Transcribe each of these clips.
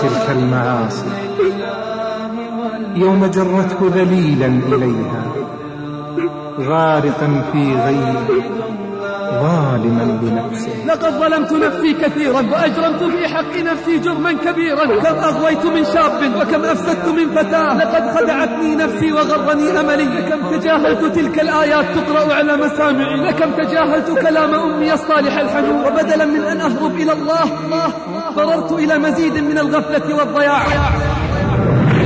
تلك المعاصي يوم جرته ذليلا إليها غارقا في غيه ظالما لنفسه. لقد ظلمت نفسي كثيرا وأجرمت في حق نفسي جرما كبيرا. كم أغويت من شاب وكم أفسدت من فتاة. لقد خدعتني نفسي وغرني أملي. لكم تجاهلت تلك الآيات تقرأ على مسامعي. لكم تجاهلت كلام أمي الصالح الحنون. وبدلا من أن أهرب إلى الله فررت إلى مزيد من الغفلة والضياع.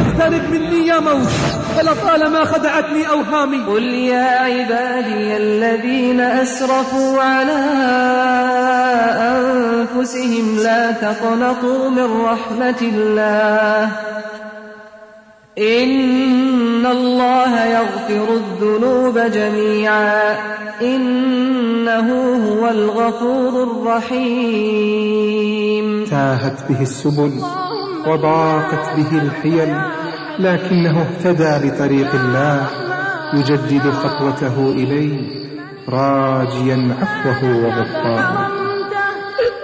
اقترب مني يا موت فلطالما خدعتني أوهامي. قل يا عبادي الذين أسرفوا على أنفسهم لا تقنطوا من رحمة الله. إن الله يغفر الذنوب جميعا إنه هو الغفور الرحيم تاهت به السبل وضاقت به الحيل لكنه اهتدى لطريق الله يجدد خطوته إليه راجيا عفوه وغفرانه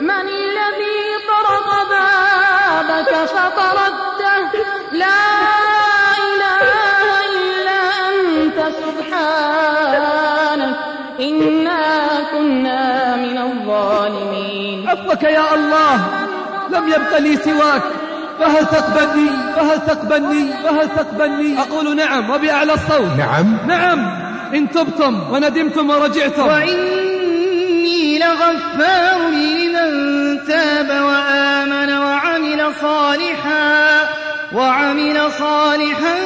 من الذي طرق بابك فطرده لا سبحانك إنا كنا من الظالمين. عفوك يا الله لم يبق لي سواك. فهل تقبلني؟ فهل تقبلني؟ فهل تقبلني؟ أقول نعم وبأعلى الصوت. نعم. نعم إن تبتم وندمتم ورجعتم. وإني لغفار لمن تاب وآمن وعمل صالحا وعمل صالحا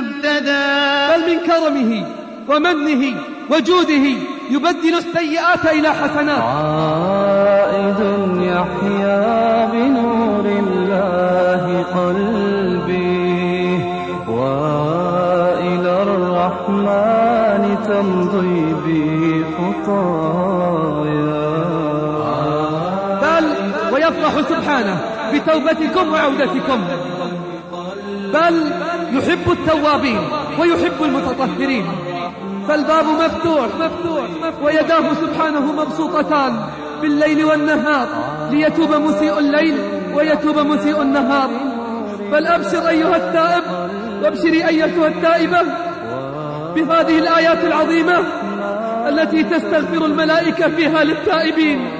اهتدى بل من كرمه ومنه وجوده يبدل السيئات إلى حسنات. عائد يحيا بنور الله قلبي. وإلى الرحمن تمضي بي خطايا بل ويفرح سبحانه بتوبتكم وعودتكم بل يحب التوابين ويحب المتطهرين. فالباب مفتوح مفتوح ويداه سبحانه مبسوطتان بالليل والنهار ليتوب مسيء الليل ويتوب مسيء النهار. بل أبشر أيها التائب وابشري أيتها التائبة بهذه الآيات العظيمة التي تستغفر الملائكة فيها للتائبين.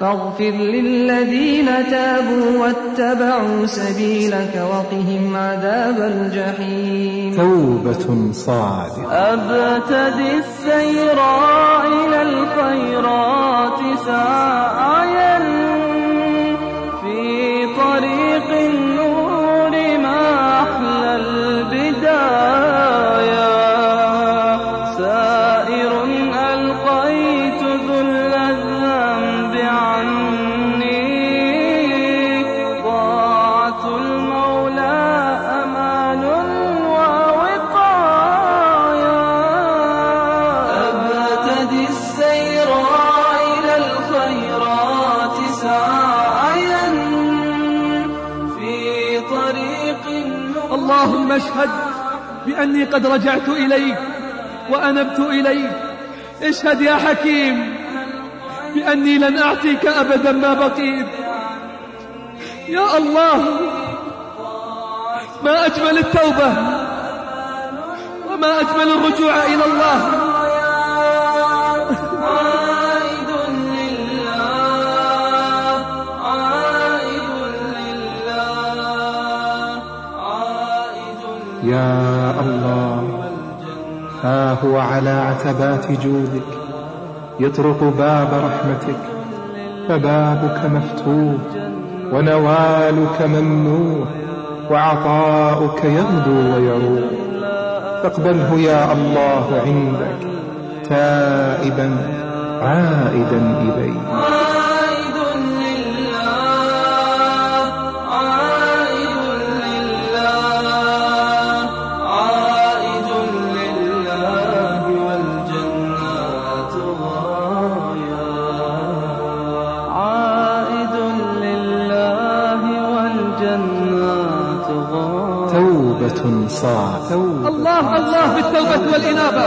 فاغفر للذين تابوا واتبعوا سبيلك وقهم عذاب الجحيم. توبة صادقة. أبتدي السير إلى الخيرات سعيا بأني قد رجعت إليك وأنبت إليك. اشهد يا حكيم بأني لن أعصيك أبدا ما بقيت. يا الله ما أجمل التوبة وما أجمل الرجوع إلى الله. يا ها هو على عتبات جودك يطرق باب رحمتك فبابك مفتوح ونوالك ممنوح وعطاؤك يغدو ويروح. فاقبله يا الله عندك تائبا عائدا إليك. الله الله بالتوبة والإنابة.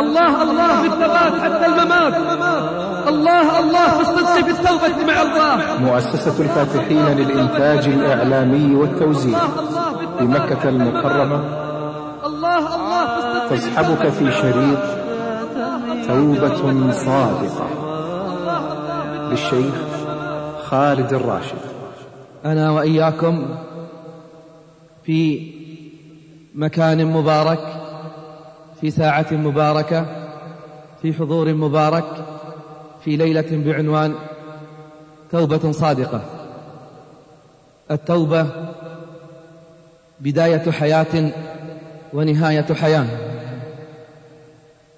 الله الله بالثبات حتى الممات. الله الله بالصدق في التوبة مع الله. مؤسسة الفاتحين للإنتاج الإعلامي والتوزيع بمكة المكرمة. الله الله تسحبك في شريط توبة صادقة. للشيخ خالد الراشد. أنا وإياكم في مكان مبارك في ساعة مباركة في حضور مبارك في ليلة بعنوان توبة صادقة. التوبة بداية حياة ونهاية حياة.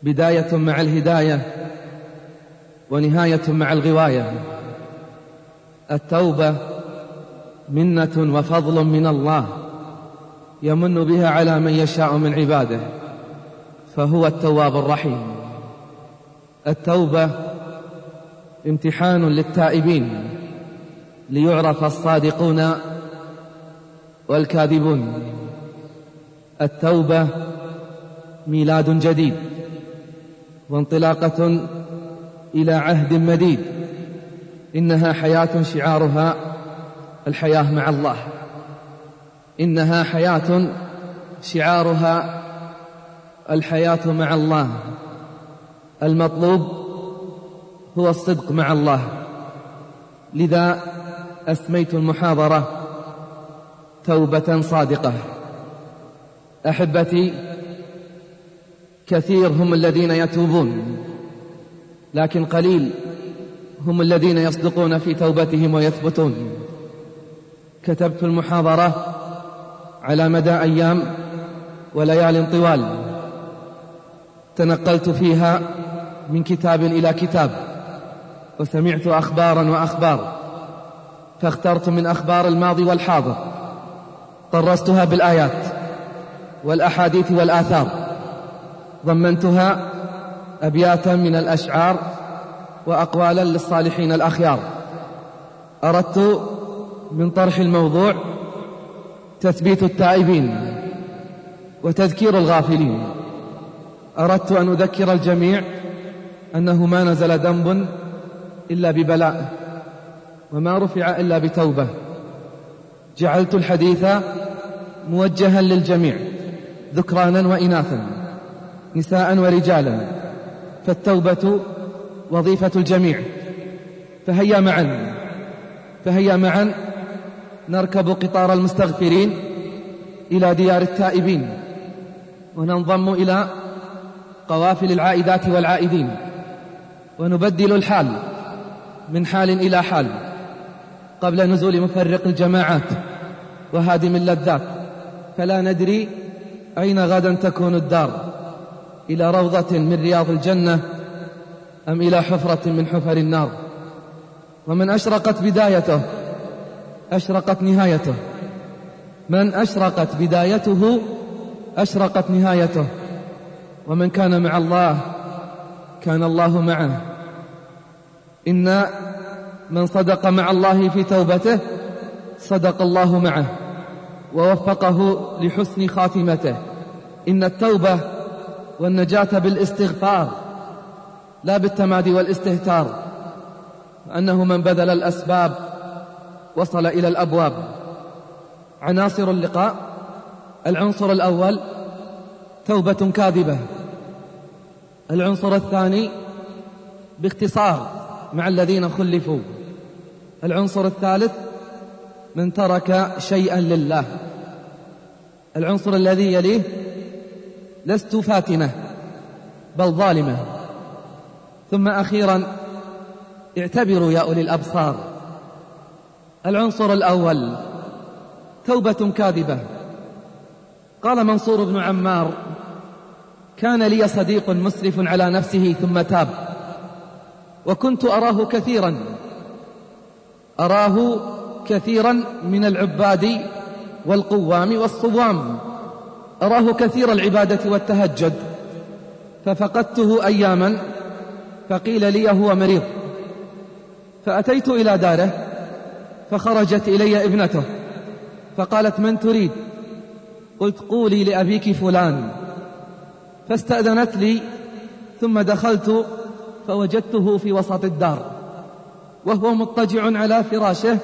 بداية مع الهداية ونهاية مع الغواية. التوبة منة وفضل من الله. يمن بها على من يشاء من عباده فهو التواب الرحيم. التوبة امتحان للتائبين ليعرف الصادقون والكاذبون. التوبة ميلاد جديد وانطلاقة إلى عهد مديد إنها حياة شعارها الحياة مع الله. إنها حياة شعارها الحياة مع الله. المطلوب هو الصدق مع الله. لذا أسميت المحاضرة توبة صادقة. أحبتي كثير هم الذين يتوبون لكن قليل هم الذين يصدقون في توبتهم ويثبتون. كتبت المحاضرة على مدى أيام وليال طوال تنقلت فيها من كتاب إلى كتاب وسمعت أخبارا وأخبار فاخترت من أخبار الماضي والحاضر طرستها بالآيات والأحاديث والآثار ضمنتها أبياتا من الأشعار وأقوالا للصالحين الأخيار. أردت من طرح الموضوع تثبيت التائبين وتذكير الغافلين. أردت أن أذكر الجميع أنه ما نزل ذنب إلا ببلاء وما رفع إلا بتوبة. جعلت الحديث موجها للجميع ذكرانا وإناثا نساء ورجالا. فالتوبة وظيفة الجميع. فهيا معا فهيا معا نركب قطار المستغفرين إلى ديار التائبين وننضم إلى قوافل العائدات والعائدين ونبدل الحال من حال إلى حال قبل نزول مفرق الجماعات وهادم اللذات. فلا ندري أين غدا تكون الدار إلى روضة من رياض الجنة أم إلى حفرة من حفر النار. ومن أشرقت بدايته أشرقت نهايته. من أشرقت بدايته أشرقت نهايته. ومن كان مع الله كان الله معه. إن من صدق مع الله في توبته صدق الله معه. ووفقه لحسن خاتمته. إن التوبة والنجاة بالاستغفار لا بالتمادي والاستهتار. أنه من بذل الأسباب وصل إلى الأبواب. عناصر اللقاء. العنصر الأول توبة كاذبة. العنصر الثاني باختصار مع الذين خلفوا. العنصر الثالث من ترك شيئا لله. العنصر الذي يليه لست فاتنة بل ظالمة. ثم أخيرا اعتبروا يا أولي الأبصار. العنصر الأول. توبة كاذبة. قال منصور بن عمار كان لي صديق مسرف على نفسه ثم تاب وكنت أراه كثيرا أراه كثيرا من العباد والقوام والصوام أراه كثير العبادة والتهجد ففقدته أياما فقيل لي هو مريض فأتيت إلى داره فخرجت إلي ابنته فقالت من تريد؟ قلت قولي لأبيك فلان. فاستأذنت لي ثم دخلت فوجدته في وسط الدار وهو مضطجع على فراشه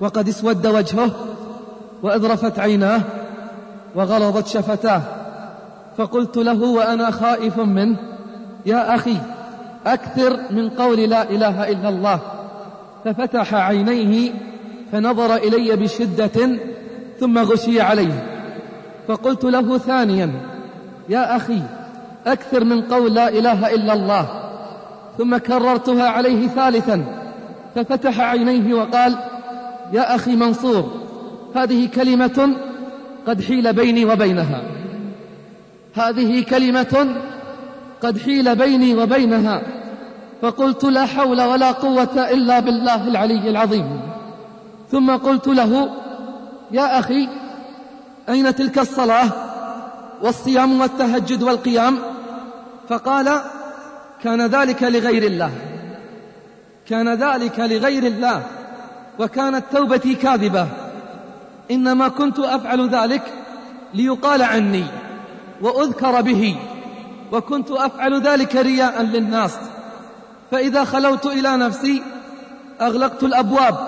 وقد اسود وجهه وأذرفت عيناه وغلظت شفتاه فقلت له وأنا خائف منه يا أخي أكثر من قول لا إله إلا الله. ففتح عينيه فنظر إلي بشدة ثم غشي عليه. فقلت له ثانيا يا أخي أكثر من قول لا إله إلا الله. ثم كررتها عليه ثالثا ففتح عينيه وقال يا أخي منصور هذه كلمة قد حيل بيني وبينها. هذه كلمة قد حيل بيني وبينها. فقلت لا حول ولا قوة إلا بالله العلي العظيم. ثم قلت له يا أخي أين تلك الصلاة والصيام والتهجد والقيام؟ فقال كان ذلك لغير الله. كان ذلك لغير الله وكانت توبتي كاذبة. إنما كنت أفعل ذلك ليقال عني وأذكر به وكنت أفعل ذلك رياء للناس. فإذا خلوت إلى نفسي أغلقت الأبواب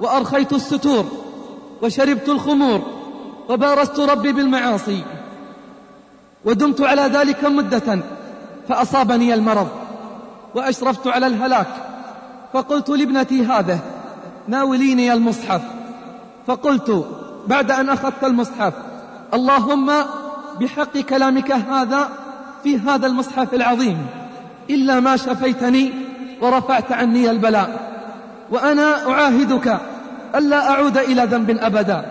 وأرخيت الستور وشربت الخمور وبارزت ربي بالمعاصي ودمت على ذلك مدة فأصابني المرض وأشرفت على الهلاك فقلت لابنتي هذه ناوليني المصحف فقلت بعد أن أخذت المصحف اللهم بحق كلامك هذا في هذا المصحف العظيم. إلا ما شفيتني ورفعت عني البلاء وأنا أعاهدك ألا أعود إلى ذنب أبدا.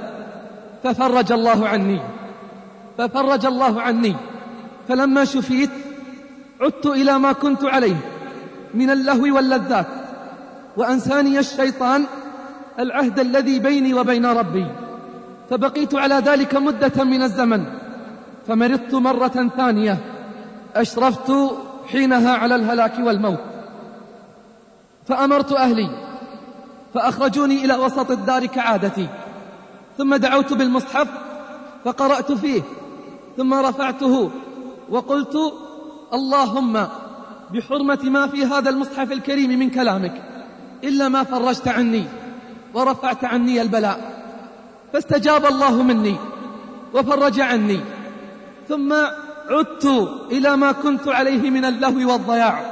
ففرج الله عني ففرج الله عني. فلما شفيت عدت إلى ما كنت عليه من اللهو واللذات وأنساني الشيطان العهد الذي بيني وبين ربي. فبقيت على ذلك مدة من الزمن فمرضت مرة ثانية أشرفت حينها على الهلاك والموت. فأمرت أهلي فأخرجوني إلى وسط الدار كعادتي. ثم دعوت بالمصحف فقرأت فيه. ثم رفعته وقلت اللهم بحرمة ما في هذا المصحف الكريم من كلامك إلا ما فرجت عني ورفعت عني البلاء. فاستجاب الله مني وفرج عني. ثم عدت إلى ما كنت عليه من اللهو والضياع.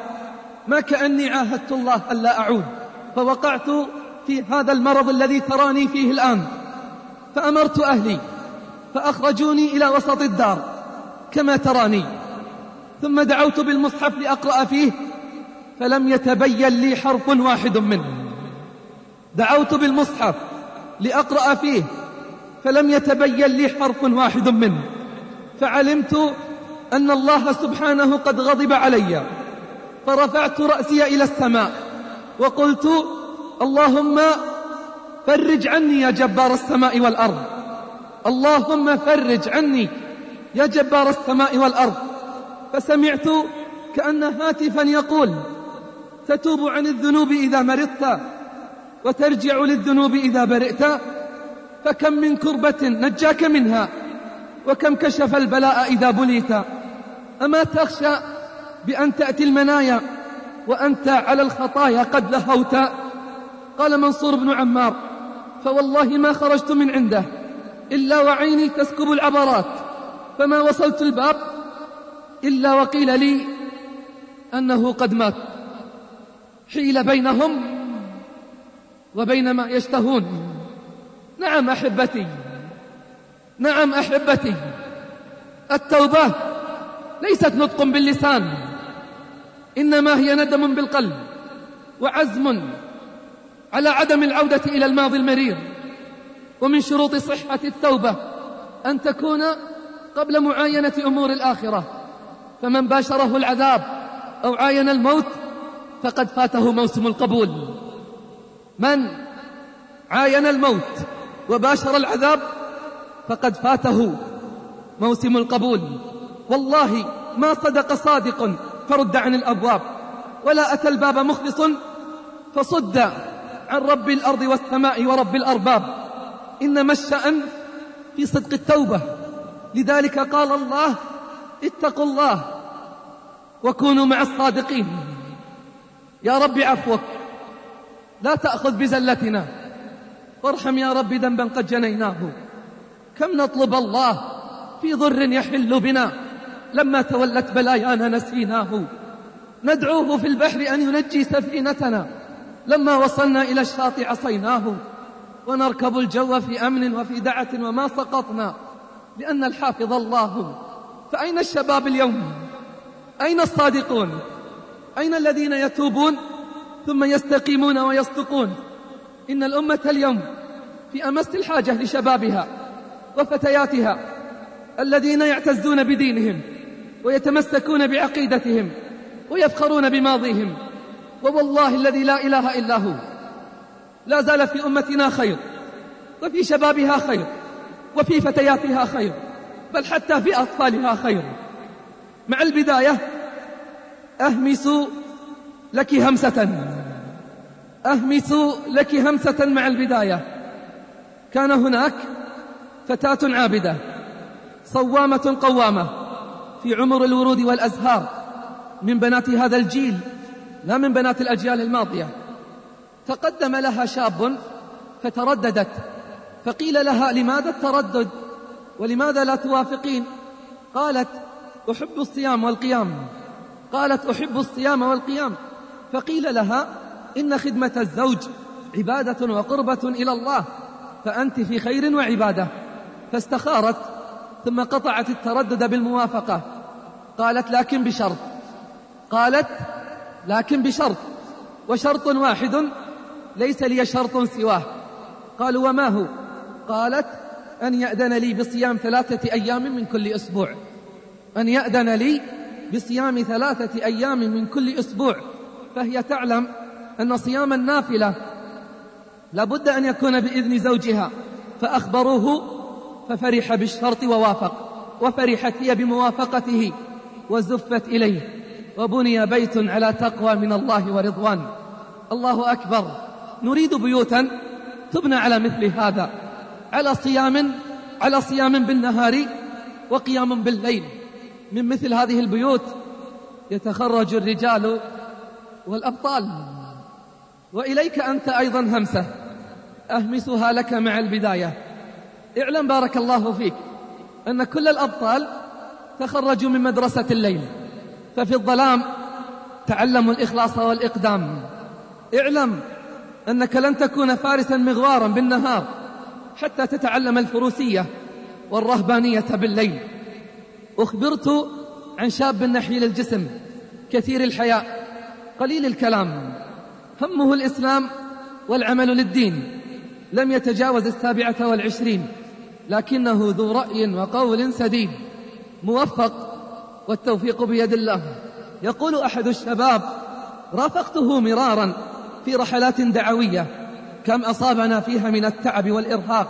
ما كأني عاهدت الله ألا أعود. فوقعت في هذا المرض الذي تراني فيه الآن. فأمرت أهلي. فأخرجوني إلى وسط الدار. كما تراني. ثم دعوت بالمصحف لأقرأ فيه. فلم يتبين لي حرف واحد منه. دعوت بالمصحف لأقرأ فيه. فلم يتبين لي حرف واحد منه. فعلمت أن الله سبحانه قد غضب علي. فرفعت رأسي إلى السماء. وقلت اللهم فرج عني يا جبار السماء والأرض. اللهم فرج عني يا جبار السماء والأرض. فسمعت كأن هاتفا يقول تتوب عن الذنوب إذا مرضت وترجع للذنوب إذا برئت. فكم من كربة نجاك منها وكم كشف البلاء إذا بليت. أما تخشى بأن تأتي المنايا وأنت على الخطايا قد لهوت؟ قال منصور بن عمار فوالله ما خرجت من عنده إلا وعيني تسكب العبرات فما وصلت الباب إلا وقيل لي أنه قد مات. حيل بينهم وبين ما يشتهون. نعم أحبتي نعم أحبتي التوبة ليست نطق باللسان إنما هي ندم بالقلب وعزم على عدم العودة إلى الماضي المرير. ومن شروط صحة التوبة أن تكون قبل معاينة أمور الآخرة. فمن باشره العذاب أو عاين الموت فقد فاته موسم القبول. من عاين الموت وباشر العذاب فقد فاته موسم القبول. والله ما صدق صادق فرد عن الأبواب. ولا أتى الباب مخلص فصد عن رب الأرض والسماء ورب الأرباب. إنما الشأن في صدق التوبة. لذلك قال الله اتقوا الله وكونوا مع الصادقين. يا رب عفوك لا تأخذ بزلتنا. وارحم يا رب ذنبا قد جنيناه. كم نطلب الله في ضر يحل بنا؟ لما تولت بلايانا نسيناه. ندعوه في البحر أن ينجي سفينتنا. لما وصلنا إلى الشاطئ عصيناه. ونركب الجو في أمن وفي دعة وما سقطنا. لأن الحافظ الله. فأين الشباب اليوم؟ أين الصادقون؟ أين الذين يتوبون ثم يستقيمون ويصدقون؟ إن الأمة اليوم في أمس الحاجة لشبابها وفتياتها الذين يعتزون بدينهم. ويتمسكون بعقيدتهم ويفخرون بماضيهم. ووالله الذي لا إله إلا هو. لا زال في أمتنا خير وفي شبابها خير وفي فتياتها خير بل حتى في أطفالها خير. مع البداية أهمس لك همسة. أهمس لك همسة مع البداية. كان هناك فتاة عابدة صوامة قوامة. في عمر الورود والأزهار من بنات هذا الجيل لا من بنات الأجيال الماضية. تقدم لها شاب فترددت فقيل لها لماذا التردد؟ ولماذا لا توافقين؟ قالت أحب الصيام والقيام. قالت أحب الصيام والقيام. فقيل لها إن خدمة الزوج عبادة وقربة إلى الله فأنت في خير وعبادة. فاستخارت ثم قطعت التردد بالموافقة. قالت لكن بشرط. قالت لكن بشرط. وشرط واحد ليس لي شرط سواه. قالوا وما هو؟ قالت أن يأذن لي بصيام ثلاثة أيام من كل أسبوع. أن يأذن لي بصيام ثلاثة أيام من كل أسبوع. فهي تعلم أن صيام النافلة لابد أن يكون بإذن زوجها. فأخبروه ففرح بالشرط ووافق. وفرحت هي بموافقته. وزفت إليه وبني بيت على تقوى من الله ورضوان. الله أكبر. نريد بيوتا تبنى على مثل هذا على صيام على صيام بالنهار وقيام بالليل. من مثل هذه البيوت يتخرج الرجال والأبطال. وإليك أنت أيضا همسة. أهمسها لك مع البداية. اعلم بارك الله فيك أن كل الأبطال تخرجوا من مدرسة الليل. ففي الظلام تعلموا الإخلاص والإقدام. اعلم أنك لن تكون فارسا مغوارا بالنهار حتى تتعلم الفروسية والرهبانية بالليل. أخبرت عن شاب نحيل الجسم كثير الحياء قليل الكلام. همه الإسلام والعمل للدين. لم يتجاوز السابعة والعشرين لكنه ذو رأي وقول سديد. موفق والتوفيق بيد الله. يقول أحد الشباب رافقته مرارا في رحلات دعوية كم أصابنا فيها من التعب والإرهاق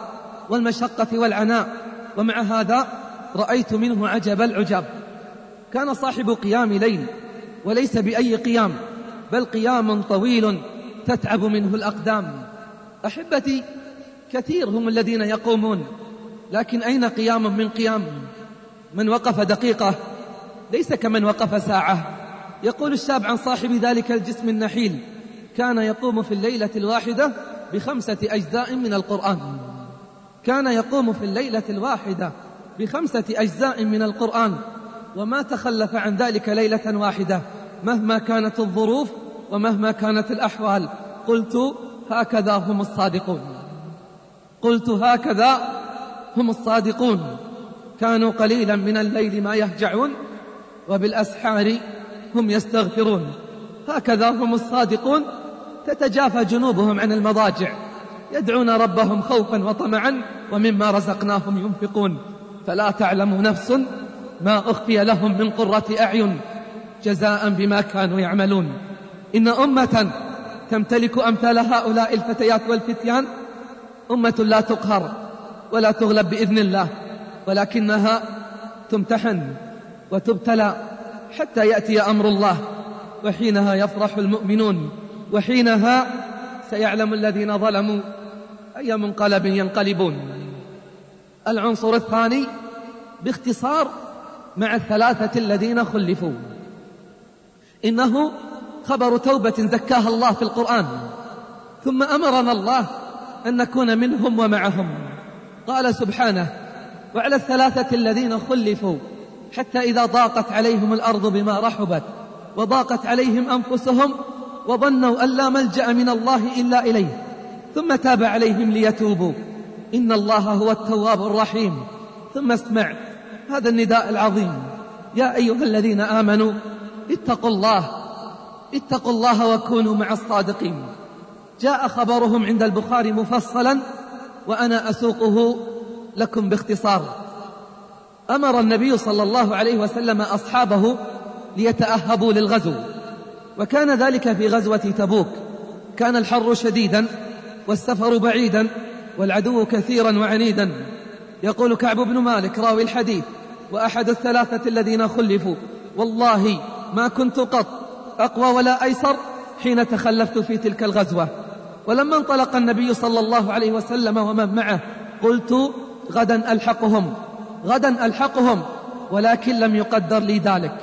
والمشقة والعناء ومع هذا رأيت منه عجب العجب كان صاحب قيام ليل وليس بأي قيام بل قيام طويل تتعب منه الأقدام. أحبتي كثير هم الذين يقومون لكن أين قيام من قيام؟ من وقف دقيقة ليس كمن وقف ساعة. يقول الشاب عن صاحب ذلك الجسم النحيل كان يقوم في الليلة الواحدة بخمسة أجزاء من القرآن. كان يقوم في الليلة الواحدة بخمسة أجزاء من القرآن. وما تخلف عن ذلك ليلة واحدة مهما كانت الظروف ومهما كانت الأحوال. قلت هكذا هم الصادقون. قلت هكذا هم الصادقون. كانوا قليلا من الليل ما يهجعون وبالأسحار هم يستغفرون. هكذا هم الصادقون تتجافى جنوبهم عن المضاجع. يدعون ربهم خوفا وطمعا ومما رزقناهم ينفقون. فلا تعلم نفس ما أخفي لهم من قرة أعين جزاء بما كانوا يعملون. إن أمة تمتلك أمثال هؤلاء الفتيات والفتيان أمة لا تقهر ولا تغلب بإذن الله. ولكنها تمتحن وتبتلى حتى يأتي أمر الله وحينها يفرح المؤمنون وحينها سيعلم الذين ظلموا أي منقلب ينقلبون. العنصر الثاني باختصار مع الثلاثة الذين خلفوا. إنه خبر توبة زكاها الله في القرآن ثم أمرنا الله أن نكون منهم ومعهم. قال سبحانه وعلى الثلاثة الذين خلفوا حتى إذا ضاقت عليهم الأرض بما رحبت وضاقت عليهم أنفسهم وظنوا أن لا ملجأ من الله إلا إليه ثم تاب عليهم ليتوبوا. إن الله هو التواب الرحيم. ثم اسمع هذا النداء العظيم. يا أيها الذين آمنوا اتقوا الله اتقوا الله وكونوا مع الصادقين. جاء خبرهم عند البخاري مفصلا وأنا أسوقه لكم باختصار. أمر النبي صلى الله عليه وسلم أصحابه ليتأهبوا للغزو وكان ذلك في غزوة تبوك. كان الحر شديدا والسفر بعيدا والعدو كثيرا وعنيدا. يقول كعب بن مالك راوي الحديث وأحد الثلاثة الذين خلفوا والله ما كنت قط أقوى ولا أيسر حين تخلفت في تلك الغزوة. ولما انطلق النبي صلى الله عليه وسلم ومن معه قلت غدا ألحقهم غدا ألحقهم ولكن لم يقدر لي ذلك.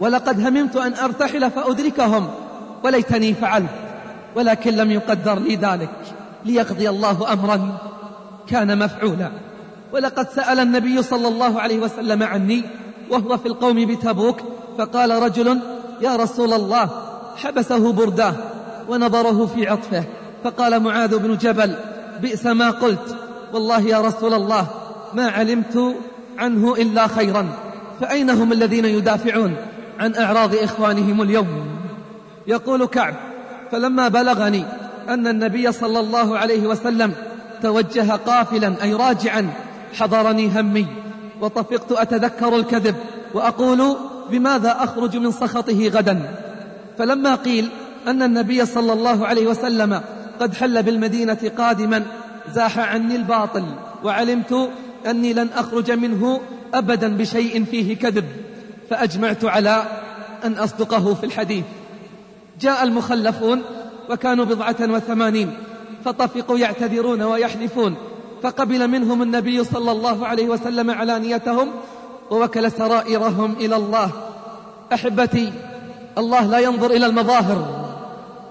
ولقد هممت أن أرتحل فأدركهم وليتني فعلت ولكن لم يقدر لي ذلك. ليقضي الله أمرا كان مفعولا. ولقد سأل النبي صلى الله عليه وسلم عني وهو في القوم بتبوك فقال رجل يا رسول الله حبسه برداه ونظره في عطفه. فقال معاذ بن جبل بئس ما قلت. والله يا رسول الله ما علمت عنه إلا خيرا فأين هم الذين يدافعون عن أعراض إخوانهم اليوم؟ يقول كعب فلما بلغني أن النبي صلى الله عليه وسلم توجه قافلا أي راجعا حضرني همي وطفقت أتذكر الكذب وأقول بماذا أخرج من سخطه غدا؟ فلما قيل أن النبي صلى الله عليه وسلم قد حل بالمدينة قادما زاح عني الباطل وعلمت أني لن أخرج منه أبدا بشيء فيه كذب فأجمعت على أن أصدقه في الحديث. جاء المخلفون وكانوا بضعة وثمانين فطفقوا يعتذرون ويحلفون فقبل منهم النبي صلى الله عليه وسلم علانيتهم ووكل سرائرهم إلى الله. أحبتي الله لا ينظر إلى المظاهر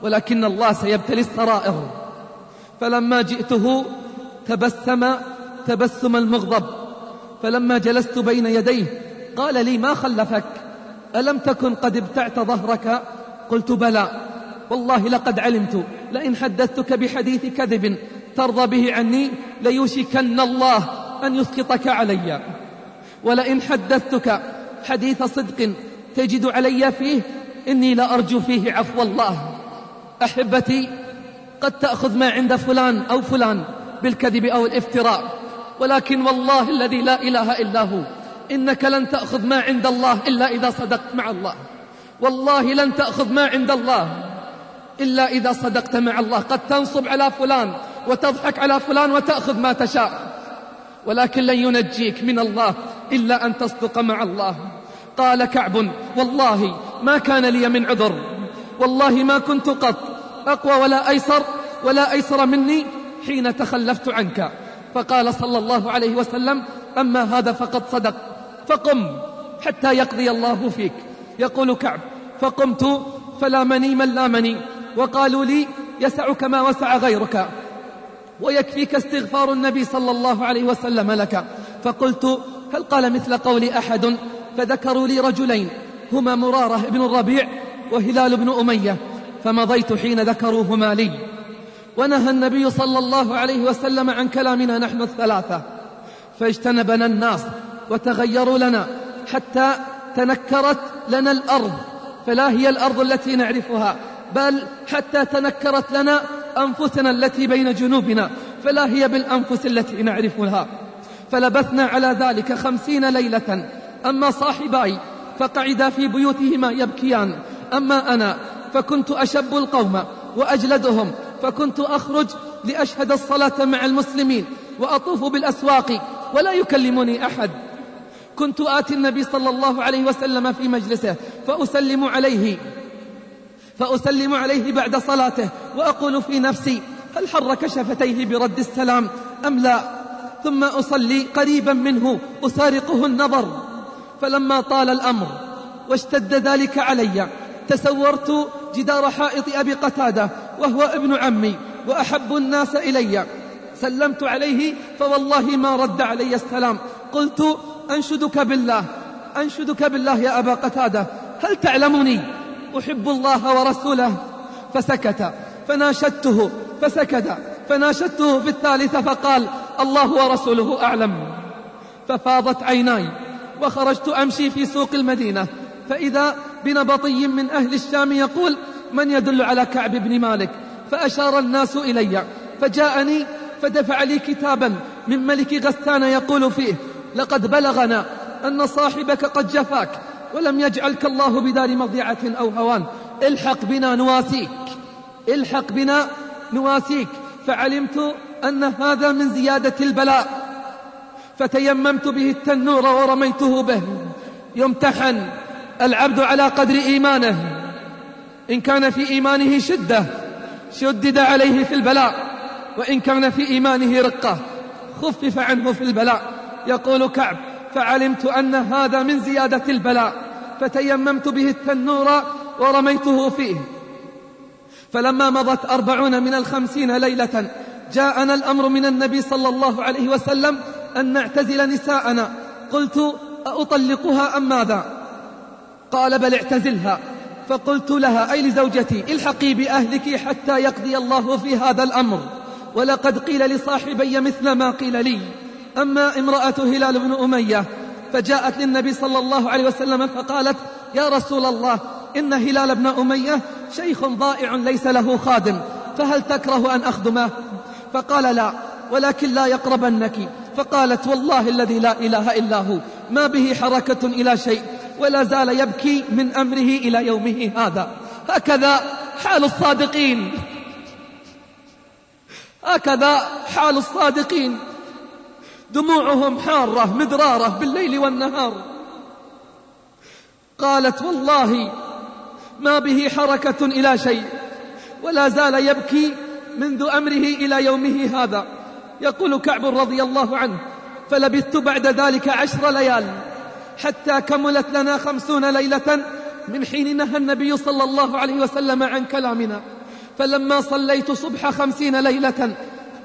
ولكن الله سيبتلي السرائر. فلما جئته تبسم تبسم المغضب. فلما جلست بين يديه قال لي ما خلفك؟ ألم تكن قد ابتعت ظهرك؟ قلت بلى والله لقد علمت. لئن حدثتك بحديث كذب ترضى به عني ليوشكن الله أن يسقطك علي. ولئن حدثتك حديث صدق تجد علي فيه إني لأرجو فيه عفو الله. أحبتي قد تأخذ ما عند فلان أو فلان بالكذب أو الافتراء. ولكن والله الذي لا إله إلا هو. إنك لن تأخذ ما عند الله إلا إذا صدقت مع الله. والله لن تأخذ ما عند الله إلا إذا صدقت مع الله. قد تنصب على فلان وتضحك على فلان وتأخذ ما تشاء. ولكن لن ينجيك من الله إلا أن تصدق مع الله. قال كعب والله ما كان لي من عذر. والله ما كنت قط. أقوى ولا أيسر ولا أيسر مني حين تخلفت عنك. فقال صلى الله عليه وسلم أما هذا فقد صدق. فقم حتى يقضي الله فيك. يقول كعب فقمت فلامني من لامني وقالوا لي يسعك ما وسع غيرك. ويكفيك استغفار النبي صلى الله عليه وسلم لك. فقلت هل قال مثل قول أحد؟ فذكروا لي رجلين هما مرارة بن الربيع وهلال بن أمية. فمضيت حين ذكروهما لي. ونهى النبي صلى الله عليه وسلم عن كلامنا نحن الثلاثة. فاجتنبنا الناس وتغيروا لنا حتى تنكرت لنا الأرض. فلا هي الأرض التي نعرفها بل حتى تنكرت لنا أنفسنا التي بين جنوبنا فلا هي بالأنفس التي نعرفها. فلبثنا على ذلك خمسين ليلة. أما صاحباي فقعدا في بيوتهما يبكيان. أما أنا فكنت أشب القوم وأجلدهم فكنت أخرج لأشهد الصلاة مع المسلمين وأطوف بالأسواق ولا يكلمني أحد. كنت آتي النبي صلى الله عليه وسلم في مجلسه فأسلم عليه فأسلم عليه بعد صلاته وأقول في نفسي هل حرك شفتيه برد السلام أم لا؟ ثم أصلي قريبا منه أسارقه النظر. فلما طال الأمر واشتد ذلك علي تسورت جدار حائط أبي قتادة وهو ابن عمي وأحب الناس إلي. سلمت عليه فوالله ما رد علي السلام. قلت أنشدك بالله أنشدك بالله يا أبا قتادة. هل تعلمني؟ أحب الله ورسوله. فسكت فناشدته فسكت فناشدته في الثالثة فقال الله ورسوله أعلم. ففاضت عيناي وخرجت أمشي في سوق المدينة. فإذا بنبطي من أهل الشام يقول من يدل على كعب بن مالك؟ فأشار الناس إلي. فجاءني فدفع لي كتابا من ملك غسان يقول فيه لقد بلغنا أن صاحبك قد جفاك ولم يجعلك الله بدار مضيعة أو هوان. الحق بنا نواسيك. الحق بنا نواسيك. فعلمت أن هذا من زيادة البلاء. فتيممت به التنور ورميته به. يمتحن العبد على قدر إيمانه. إن كان في إيمانه شدة شدد عليه في البلاء. وإن كان في إيمانه رقة خفف عنه في البلاء. يقول كعب فعلمت أن هذا من زيادة البلاء فتيممت به التنور ورميته فيه. فلما مضت أربعون من الخمسين ليلة جاءنا الأمر من النبي صلى الله عليه وسلم أن نعتزل نساءنا. قلت أطلقها أم ماذا؟ قال بل اعتزلها. فقلت لها أي لزوجتي الحقي بأهلك حتى يقضي الله في هذا الأمر. ولقد قيل لصاحبي مثل ما قيل لي. أما امرأة هلال بن أمية فجاءت للنبي صلى الله عليه وسلم فقالت يا رسول الله إن هلال بن أمية شيخ ضائع ليس له خادم فهل تكره أن أخدمه؟ فقال لا ولكن لا يقربنك. فقالت والله الذي لا إله إلا هو ما به حركة إلى شيء. ولا زال يبكي من أمره إلى يومه هذا. هكذا حال الصادقين. هكذا حال الصادقين. دموعهم حارة مدرارة بالليل والنهار. قالت والله ما به حركة إلى شيء. ولا زال يبكي منذ أمره إلى يومه هذا. يقول كعب رضي الله عنه فلبثت بعد ذلك عشر ليال حتى كملت لنا خمسون ليلة من حين نهى النبي صلى الله عليه وسلم عن كلامنا. فلما صليت صبح خمسين ليلة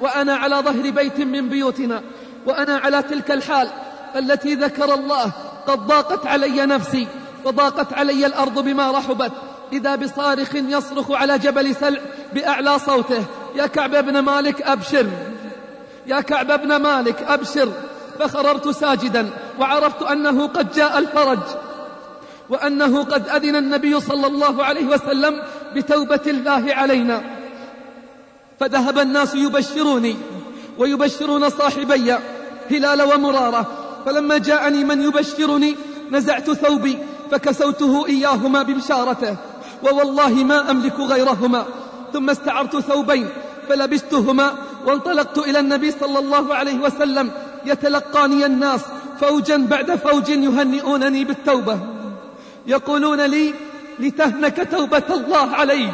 وأنا على ظهر بيت من بيوتنا وأنا على تلك الحال التي ذكر الله قد ضاقت علي نفسي وضاقت علي الأرض بما رحبت. إذا بصارخ يصرخ على جبل سلع بأعلى صوته. يا كعب بن مالك أبشر. يا كعب بن مالك أبشر. فخررت ساجدا وعرفت أنه قد جاء الفرج وأنه قد أذن النبي صلى الله عليه وسلم بتوبة الله علينا. فذهب الناس يبشروني ويبشرون صاحبي هلال ومرارة. فلما جاءني من يبشرني نزعت ثوبي فكسوته إياهما ببشارته. ووالله ما أملك غيرهما. ثم استعرت ثوبين فلبستهما وانطلقت إلى النبي صلى الله عليه وسلم يتلقاني الناس فوجا بعد فوج يهنئونني بالتوبة. يقولون لي لتهنك توبة الله عليك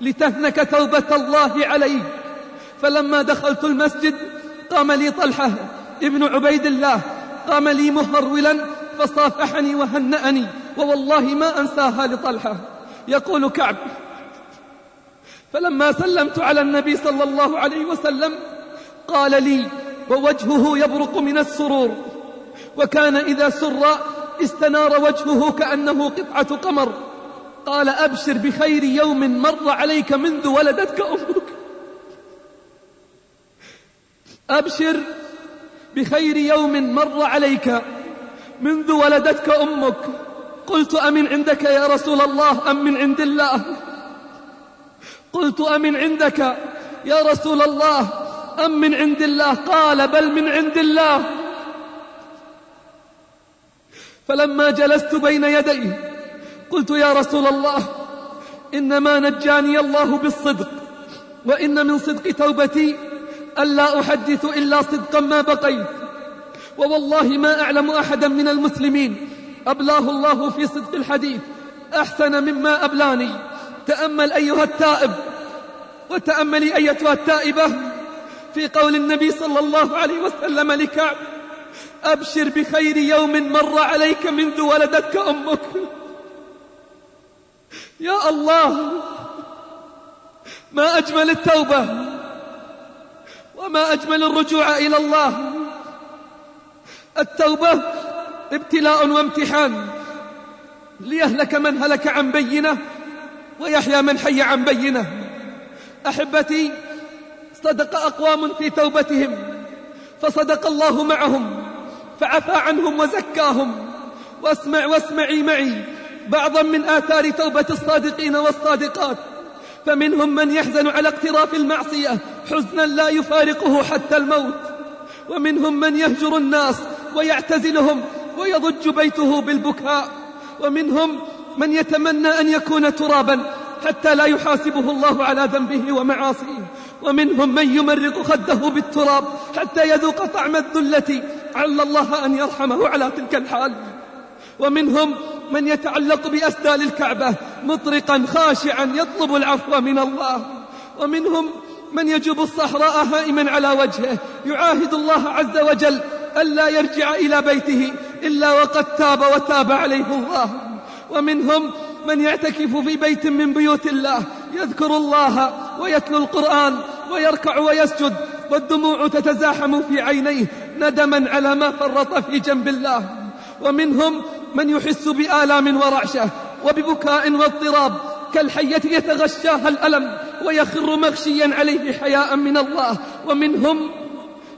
لتهنك توبة الله عليك فلما دخلت المسجد قام لي طلحة ابن عبيد الله. قام لي مهرولا فصافحني وهنأني ووالله ما أنساها لطلحة. يقول كعب. فلما سلمت على النبي صلى الله عليه وسلم قال لي ووجهه يبرق من السرور. وكان إذا سر استنار وجهه كأنه قطعة قمر. قال أبشر بخير يوم مر عليك منذ ولدتك أمك. أبشر بخير يوم مر عليك منذ ولدتك أمك. قلت أمن عندك يا رسول الله أم من عند الله؟ قلت أمن عندك يا رسول الله أم من عند الله؟ قال بل من عند الله. فلما جلست بين يديه قلت يا رسول الله إنما نجاني الله بالصدق وإن من صدق توبتي ألا أحدث إلا صدقا ما بقيت. ووالله ما أعلم أحدا من المسلمين أبلاه الله في صدق الحديث أحسن مما أبلاني. تأمل أيها التائب وتأملي أيتها التائبة في قول النبي صلى الله عليه وسلم لكعب أبشر بخير يوم مر عليك منذ ولدتك أمك. يا الله ما أجمل التوبة وما أجمل الرجوع إلى الله. التوبة ابتلاء وامتحان ليهلك من هلك عن بينة ويحيى من حي عن بينة. أحبتي صدق أقوام في توبتهم فصدق الله معهم فعفى عنهم وزكاهم. واسمع واسمعي معي بعضا من آثار توبة الصادقين والصادقات. فمنهم من يحزن على اقتراف المعصية حزنا لا يفارقه حتى الموت. ومنهم من يهجر الناس ويعتزلهم ويضج بيته بالبكاء. ومنهم من يتمنى أن يكون ترابا حتى لا يحاسبه الله على ذنبه ومعاصيه. ومنهم من يمرق خده بالتراب حتى يذوق طعم الذلة. عل الله أن يرحمه على تلك الحال. ومنهم من يتعلق بأسدال الكعبة مطرقا خاشعا يطلب العفو من الله. ومنهم من يجب الصحراء هائما على وجهه. يعاهد الله عز وجل ألا يرجع إلى بيته إلا وقد تاب وتاب عليه الله. ومنهم من يعتكف في بيت من بيوت الله. يذكر الله ويتلو القرآن ويركع ويسجد والدموع تتزاحم في عينيه ندما على ما فرط في جنب الله. ومنهم من يحس بآلام ورعشة وببكاء واضطراب كالحية يتغشاها الألم ويخر مغشيا عليه حياء من الله. ومنهم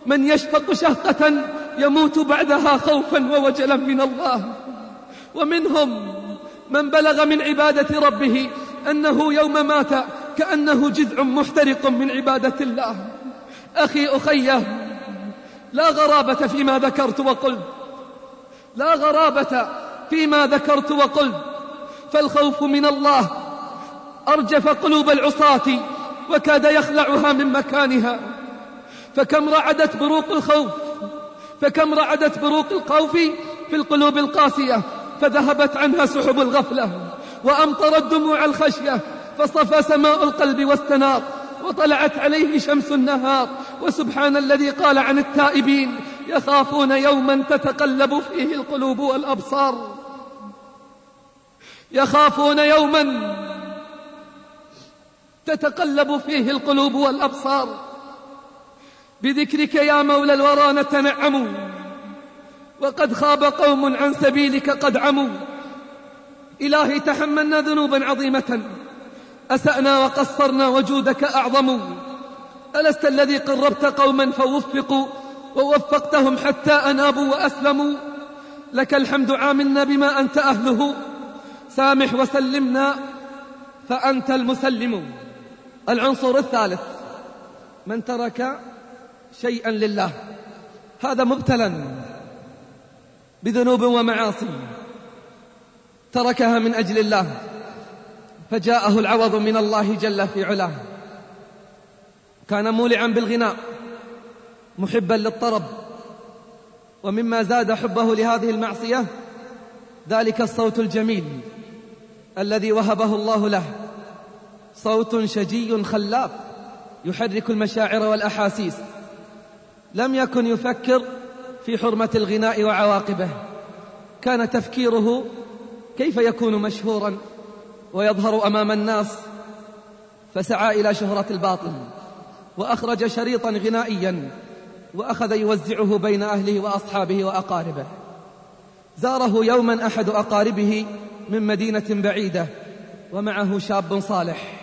من يشفق شهقة يموت بعدها خوفا ووجلا من الله. ومنهم من بلغ من عبادة ربه أنه يوم مات كأنه جذع محترق من عبادة الله. أخي أخيه لا غرابة فيما ذكرت وقلت لا غرابة فيما ذكرت وقلت فالخوف من الله أرجف قلوب العصاة وكاد يخلعها من مكانها. فكم رعدت بروق الخوف فكم رعدت بروق الخوف في القلوب القاسية فذهبت عنها سحب الغفلة وأمطرت دموع الخشية. فصفى سماء القلب واستنار وطلعت عليه شمس النهار. وسبحان الذي قال عن التائبين يخافون يوما تتقلب فيه القلوب والأبصار. يخافون يوما تتقلب فيه القلوب والأبصار. بذكرك يا مولى الورى نتنعم. وقد خاب قوم عن سبيلك قد عموا. إلهي تحملنا ذنوبا عظيمة. أسأنا وقصرنا وجودك أعظم. ألست الذي قربت قوما فوفقوا ووفقتهم حتى أنابوا وأسلموا. لك الحمد عاملنا بما أنت أهله. سامح وسلمنا فأنت المسلم. العنصر الثالث من ترك شيئا لله. هذا مبتلا بذنوب ومعاصي تركها من أجل الله. فجاءه العوض من الله جل في علاه. كان مولعا بالغناء محبا للطرب ومما زاد حبه لهذه المعصية ذلك الصوت الجميل الذي وهبه الله له. صوت شجي خلاق يحرك المشاعر والأحاسيس. لم يكن يفكر في حرمة الغناء وعواقبه. كان تفكيره كيف يكون مشهورا؟ ويظهر أمام الناس فسعى إلى شهرة الباطل وأخرج شريطا غنائيا وأخذ يوزعه بين أهله وأصحابه وأقاربه. زاره يوما أحد أقاربه من مدينة بعيدة ومعه شاب صالح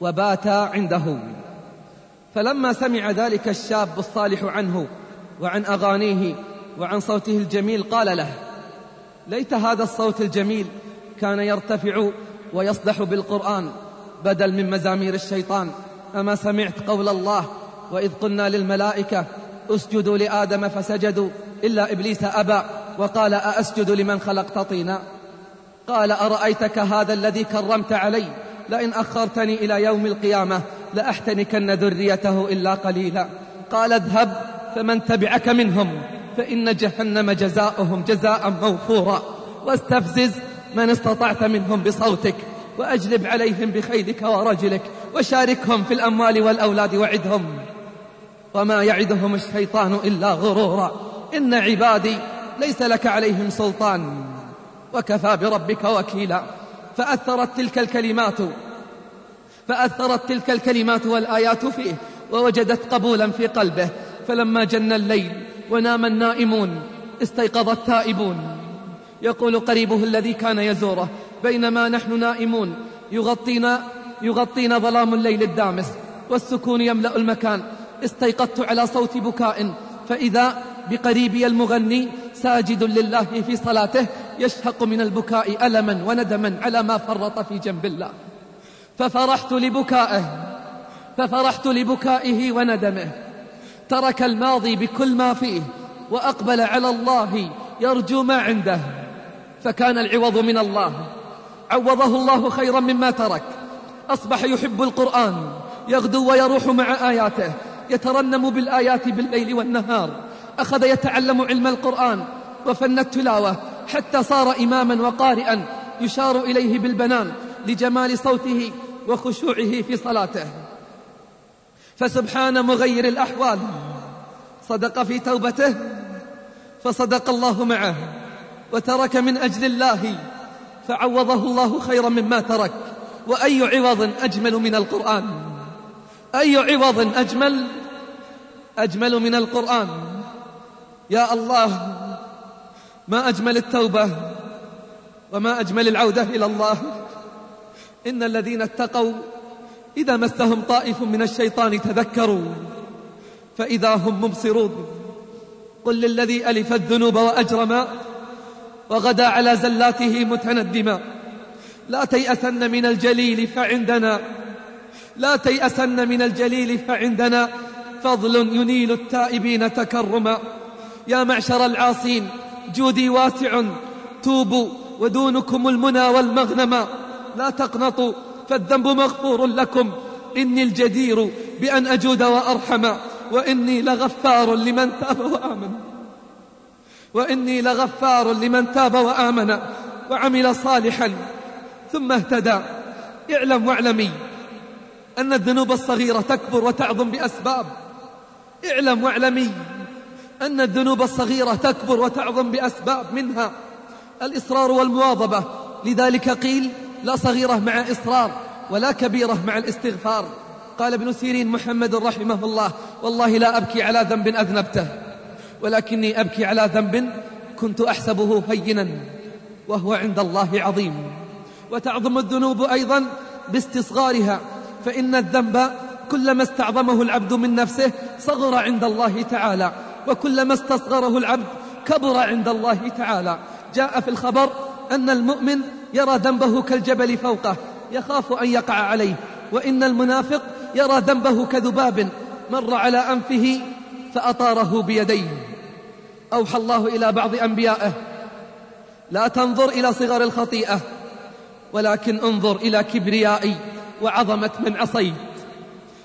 وبات عنده. فلما سمع ذلك الشاب الصالح عنه وعن أغانيه وعن صوته الجميل قال له ليت هذا الصوت الجميل كان يرتفع ويصدح بالقرآن بدل من مزامير الشيطان. أما سمعت قول الله وإذ قلنا للملائكة اسجدوا لآدم فسجدوا إلا إبليس أبى وقال أأسجد لمن خلقت طينا؟ قال أرأيتك هذا الذي كرمت علي؟ لئن أخرتني إلى يوم القيامة لأحتنكن ذريته إلا قليلا. قال اذهب فمن تبعك منهم فإن جهنم جزاؤهم جزاء موفورا. واستفزز من استطعت منهم بصوتك وأجلب عليهم بخيلك ورجلك وشاركهم في الأموال والأولاد وعدهم. وما يعدهم الشيطان إلا غرورا إن عبادي ليس لك عليهم سلطان. وكفى بربك وكيلا فأثرت تلك الكلمات فأثرت تلك الكلمات والآيات فيه ووجدت قبولا في قلبه فلما جن الليل ونام النائمون استيقظ التائبون. يقول قريبه الذي كان يزوره بينما نحن نائمون يغطينا يغطينا ظلام الليل الدامس والسكون يملأ المكان. استيقظت على صوت بكاء فإذا بقريبي المغني ساجد لله في صلاته يشهق من البكاء ألما وندما على ما فرط في جنب الله. ففرحت لبكائه ففرحت لبكائه وندمه. ترك الماضي بكل ما فيه وأقبل على الله يرجو ما عنده. فكان العوض من الله. عوضه الله خيرا مما ترك. أصبح يحب القرآن يغدو ويروح مع آياته يترنم بالآيات بالليل والنهار. أخذ يتعلم علم القرآن وفن التلاوة حتى صار إماما وقارئا يشار إليه بالبنان لجمال صوته وخشوعه في صلاته. فسبحان مغير الأحوال. صدق في توبته فصدق الله معه. وترك من أجل الله فعوضه الله خيرا مما ترك. وأي عوض أجمل من القرآن؟ أي عوض أجمل؟ أجمل من القرآن. يا الله ما أجمل التوبة وما أجمل العودة إلى الله. إن الذين اتقوا إذا مسهم طائف من الشيطان تذكروا فإذا هم مبصرون. قل للذي ألف الذنوب وأجرما وغدا على زلاته متندما لا تيأسن من الجليل فعندنا. لا تيأسن من الجليل فعندنا. فضل ينيل التائبين تكرما. يا معشر العاصين جودي واسع. توبوا ودونكم المنى والمغنما. لا تقنطوا فالذنب مغفور لكم. إني الجدير بأن أجود وأرحم وإني لغفار لمن تاب وآمن. وإني لغفار لمن تاب وآمن وعمل صالحا ثم اهتدى. اعلم واعلمي أن الذنوب الصغيرة تكبر وتعظم بأسباب. اعلم واعلمي أن الذنوب الصغيرة تكبر وتعظم بأسباب منها. الإصرار والمواظبة لذلك قيل لا صغيرة مع إصرار ولا كبيرة مع الاستغفار. قال ابن سيرين محمد رحمه الله والله لا أبكي على ذنب أذنبته. ولكني أبكي على ذنب كنت أحسبه هينا وهو عند الله عظيم. وتعظم الذنوب أيضا باستصغارها فإن الذنب كلما استعظمه العبد من نفسه صغر عند الله تعالى وكلما استصغره العبد كبر عند الله تعالى. جاء في الخبر أن المؤمن يرى ذنبه كالجبل فوقه يخاف أن يقع عليه وإن المنافق يرى ذنبه كذباب مر على أنفه فأطاره بيديه. أوحى الله إلى بعض أنبيائه. لا تنظر إلى صغر الخطيئة ولكن انظر إلى كبريائي وعظمة من عصيت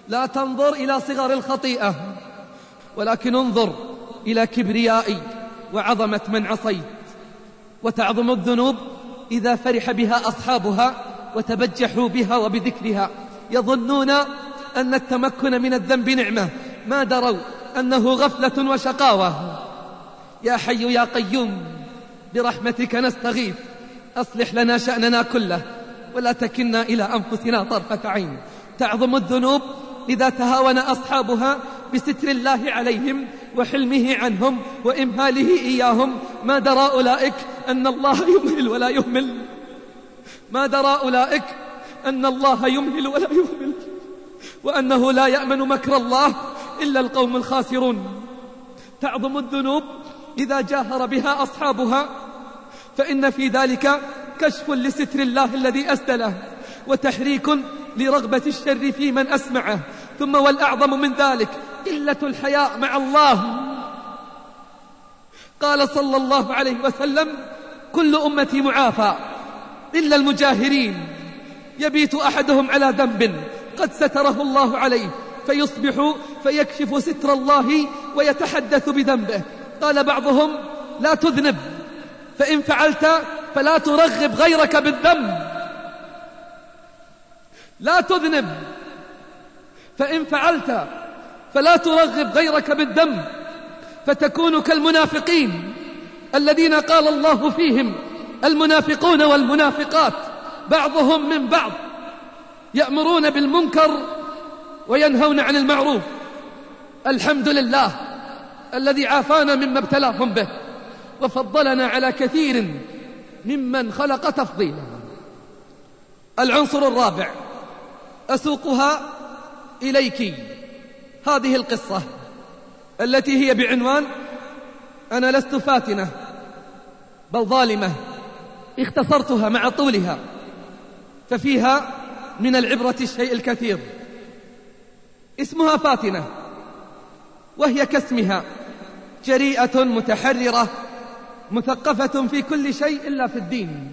لا تنظر إلى صغر الخطيئة ولكن انظر إلى كبريائي وعظمة من عصيت وتعظم الذنوب إذا فرح بها أصحابها وتبجحوا بها وبذكرها. يظنون أن التمكن من الذنب نعمة ما دروا أنه غفلة وشقاوة. يا حي يا قيوم برحمتك نستغيث. أصلح لنا شأننا كله ولا تكلنا إلى أنفسنا طرفة عين. تعظم الذنوب إذا تهاون أصحابها بستر الله عليهم وحلمه عنهم وإمهاله إياهم. ما درى أولئك أن الله يمهل ولا يهمل. ما درى أولئك أن الله يمهل ولا يهمل. وأنه لا يأمن مكر الله إلا القوم الخاسرون. تعظم الذنوب إذا جاهر بها أصحابها فإن في ذلك كشف لستر الله الذي أسدله وتحريك لرغبة الشر في من أسمعه. ثم والأعظم من ذلك قلة الحياء مع الله. قال صلى الله عليه وسلم كل أمتي معافى إلا المجاهرين. يبيت أحدهم على ذنب قد ستره الله عليه فيصبح فيكشف ستر الله ويتحدث بذنبه. قال بعضهم لا تذنب فإن فعلت فلا ترغب غيرك بالذنب. لا تذنب فإن فعلت فلا ترغب غيرك بالدم فتكون كالمنافقين الذين قال الله فيهم المنافقون والمنافقات بعضهم من بعض يأمرون بالمنكر وينهون عن المعروف. الحمد لله. الذي عافانا مما ابتلاهم به وفضلنا على كثير ممن خلق تفضيلا. العنصر الرابع أسوقها إليك. هذه القصة التي هي بعنوان أنا لست فاتنة بل ظالمة اختصرتها مع طولها ففيها من العبرة الشيء الكثير. اسمها فاتنة. وهي كاسمها. جريئة متحررة مثقفة في كل شيء إلا في الدين.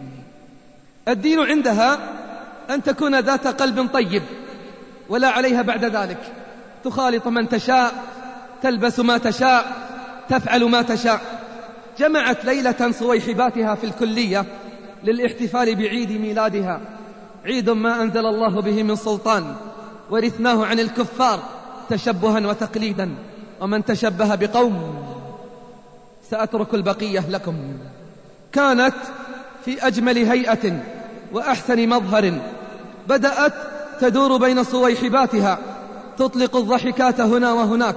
الدين عندها أن تكون ذات قلب طيب ولا عليها بعد ذلك. تخالط من تشاء تلبس ما تشاء تفعل ما تشاء. جمعت ليلة صويحباتها في الكلية للاحتفال بعيد ميلادها. عيد ما أنزل الله به من سلطان ورثناه عن الكفار تشبها وتقليدا. ومن تشبه بقوم سأترك البقية لكم. كانت في أجمل هيئة وأحسن مظهر بدأت تدور بين صويحباتها. تطلق الضحكات هنا وهناك.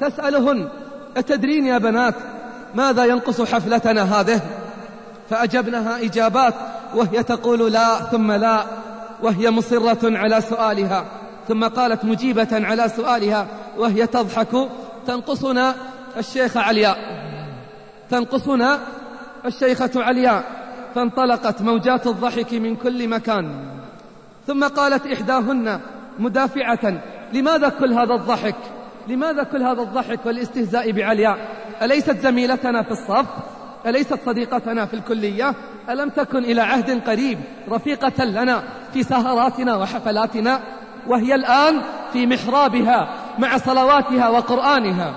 تسألهن أتدرين يا بنات ماذا ينقص حفلتنا هذه؟ فأجبنها إجابات وهي تقول لا ثم لا وهي مصرة على سؤالها. ثم قالت مجيبة على سؤالها وهي تضحك تنقصنا الشيخ علياء. تنقصنا الشيخة علياء. فانطلقت موجات الضحك من كل مكان. ثم قالت إحداهن مدافعة لماذا كل هذا الضحك؟ لماذا كل هذا الضحك والاستهزاء بعلياء؟ أليست زميلتنا في الصف؟ أليست صديقتنا في الكلية؟ ألم تكن إلى عهد قريب رفيقة لنا في سهراتنا وحفلاتنا؟ وهي الآن في محرابها مع صلواتها وقرآنها.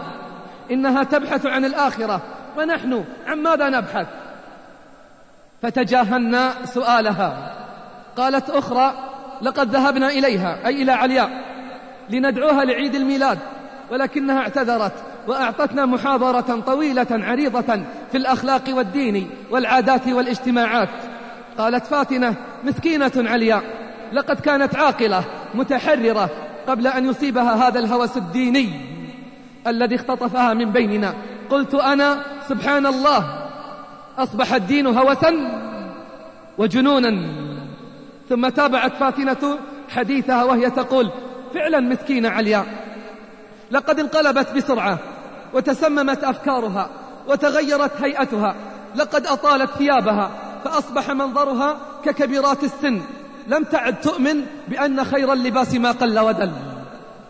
إنها تبحث عن الآخرة. ونحن عن ماذا نبحث؟ فتجاهلنا سؤالها. قالت أخرى لقد ذهبنا إليها أي إلى علياء لندعوها لعيد الميلاد ولكنها اعتذرت وأعطتنا محاضرة طويلة عريضة في الأخلاق والدين والعادات والاجتماعات. قالت فاتنة مسكينة علياء لقد كانت عاقلة متحررة قبل أن يصيبها هذا الهوس الديني الذي اختطفها من بيننا. قلت أنا سبحان الله أصبح الدين هوسا وجنونا. ثم تابعت فاتنة حديثها وهي تقول فعلا مسكينة علياء لقد انقلبت بسرعة وتسممت أفكارها وتغيرت هيئتها. لقد أطالت ثيابها فأصبح منظرها ككبيرات السن. لم تعد تؤمن بأن خير اللباس ما قل ودل.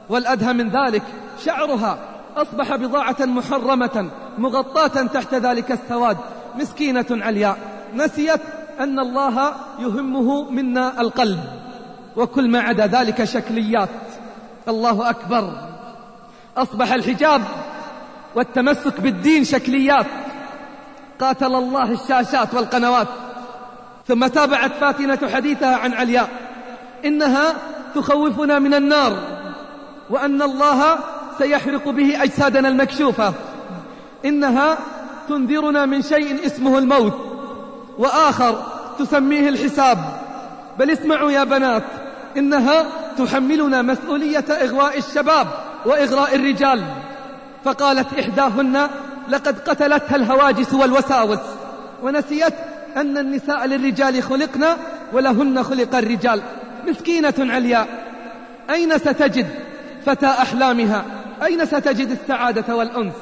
والأدهى من ذلك شعرها أصبح بضاعة محرمة مغطاة تحت ذلك السواد مسكينة علياء. نسيت أن الله يهمه منا القلب. وكل ما عدا ذلك شكليات. الله أكبر. أصبح الحجاب والتمسك بالدين شكليات. قاتل الله الشاشات والقنوات. ثم تابعت فاتنة حديثها عن علياء. إنها تخوفنا من النار وأن الله سيحرق به أجسادنا المكشوفة. إنها تنذرنا من شيء اسمه الموت وآخر تسميه الحساب. بل اسمعوا يا بنات إنها تحملنا مسؤولية إغواء الشباب وإغراء الرجال. فقالت إحداهن لقد قتلتها الهواجس والوساوس ونسيت أن النساء للرجال خلقنا ولهن خلق الرجال. مسكينة علياء أين ستجد فتى أحلامها؟ أين ستجد السعادة والأنس؟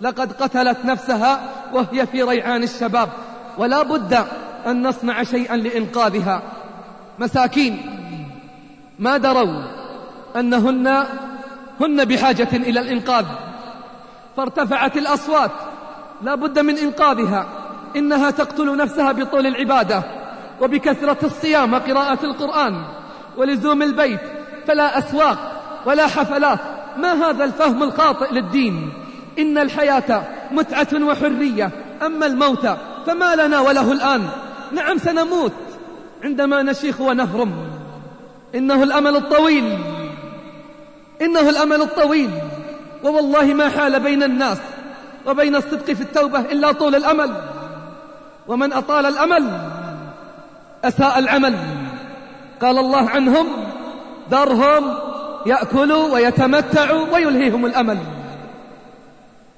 لقد قتلت نفسها وهي في ريعان الشباب. ولا بد أن نصنع شيئا لإنقاذها. مساكين. ما دروا أنهن هن بحاجة إلى الإنقاذ. فارتفعت الأصوات. لا بد من إنقاذها. إنها تقتل نفسها بطول العبادة وبكثرة الصيام وقراءة القرآن ولزوم البيت فلا أسواق ولا حفلات. ما هذا الفهم الخاطئ للدين؟ إن الحياة متعة وحرية. أما الموت فما لنا وله الآن. نعم سنموت عندما نشيخ ونهرم. إنه الأمل الطويل. إنه الأمل الطويل. ووالله ما حال بين الناس وبين الصدق في التوبة إلا طول الأمل. ومن أطال الأمل أساء العمل. قال الله عنهم ذرهم يأكلوا ويتمتعوا ويلهيهم الأمل.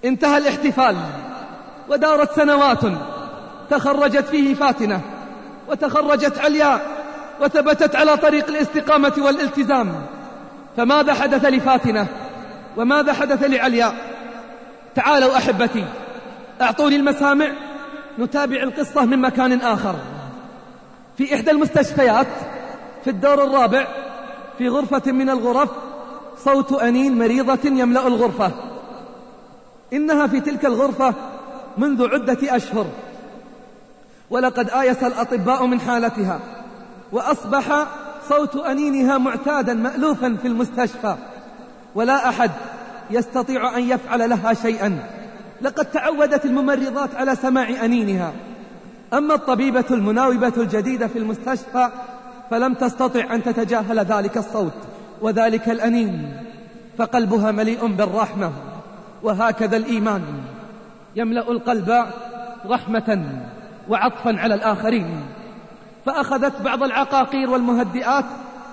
انتهى الاحتفال ودارت سنوات تخرجت فيه فاتنة وتخرجت علياء وثبتت على طريق الاستقامة والالتزام. فماذا حدث لفاتنة؟ وماذا حدث لعلياء تعالوا أحبتي أعطوني المسامع. نتابع القصة من مكان آخر. في إحدى المستشفيات في الدور الرابع في غرفة من الغرف صوت أنين مريضة يملأ الغرفة. إنها في تلك الغرفة منذ عدة أشهر. ولقد آيس الأطباء من حالتها وأصبح صوت أنينها معتادا مألوفا في المستشفى. ولا أحد يستطيع أن يفعل لها شيئا. لقد تعودت الممرضات على سماع أنينها. أما الطبيبة المناوبة الجديدة في المستشفى فلم تستطع أن تتجاهل ذلك الصوت وذلك الأنين فقلبها مليء بالرحمة وهكذا الإيمان. يملأ القلب رحمة وعطفا على الآخرين. فأخذت بعض العقاقير والمهدئات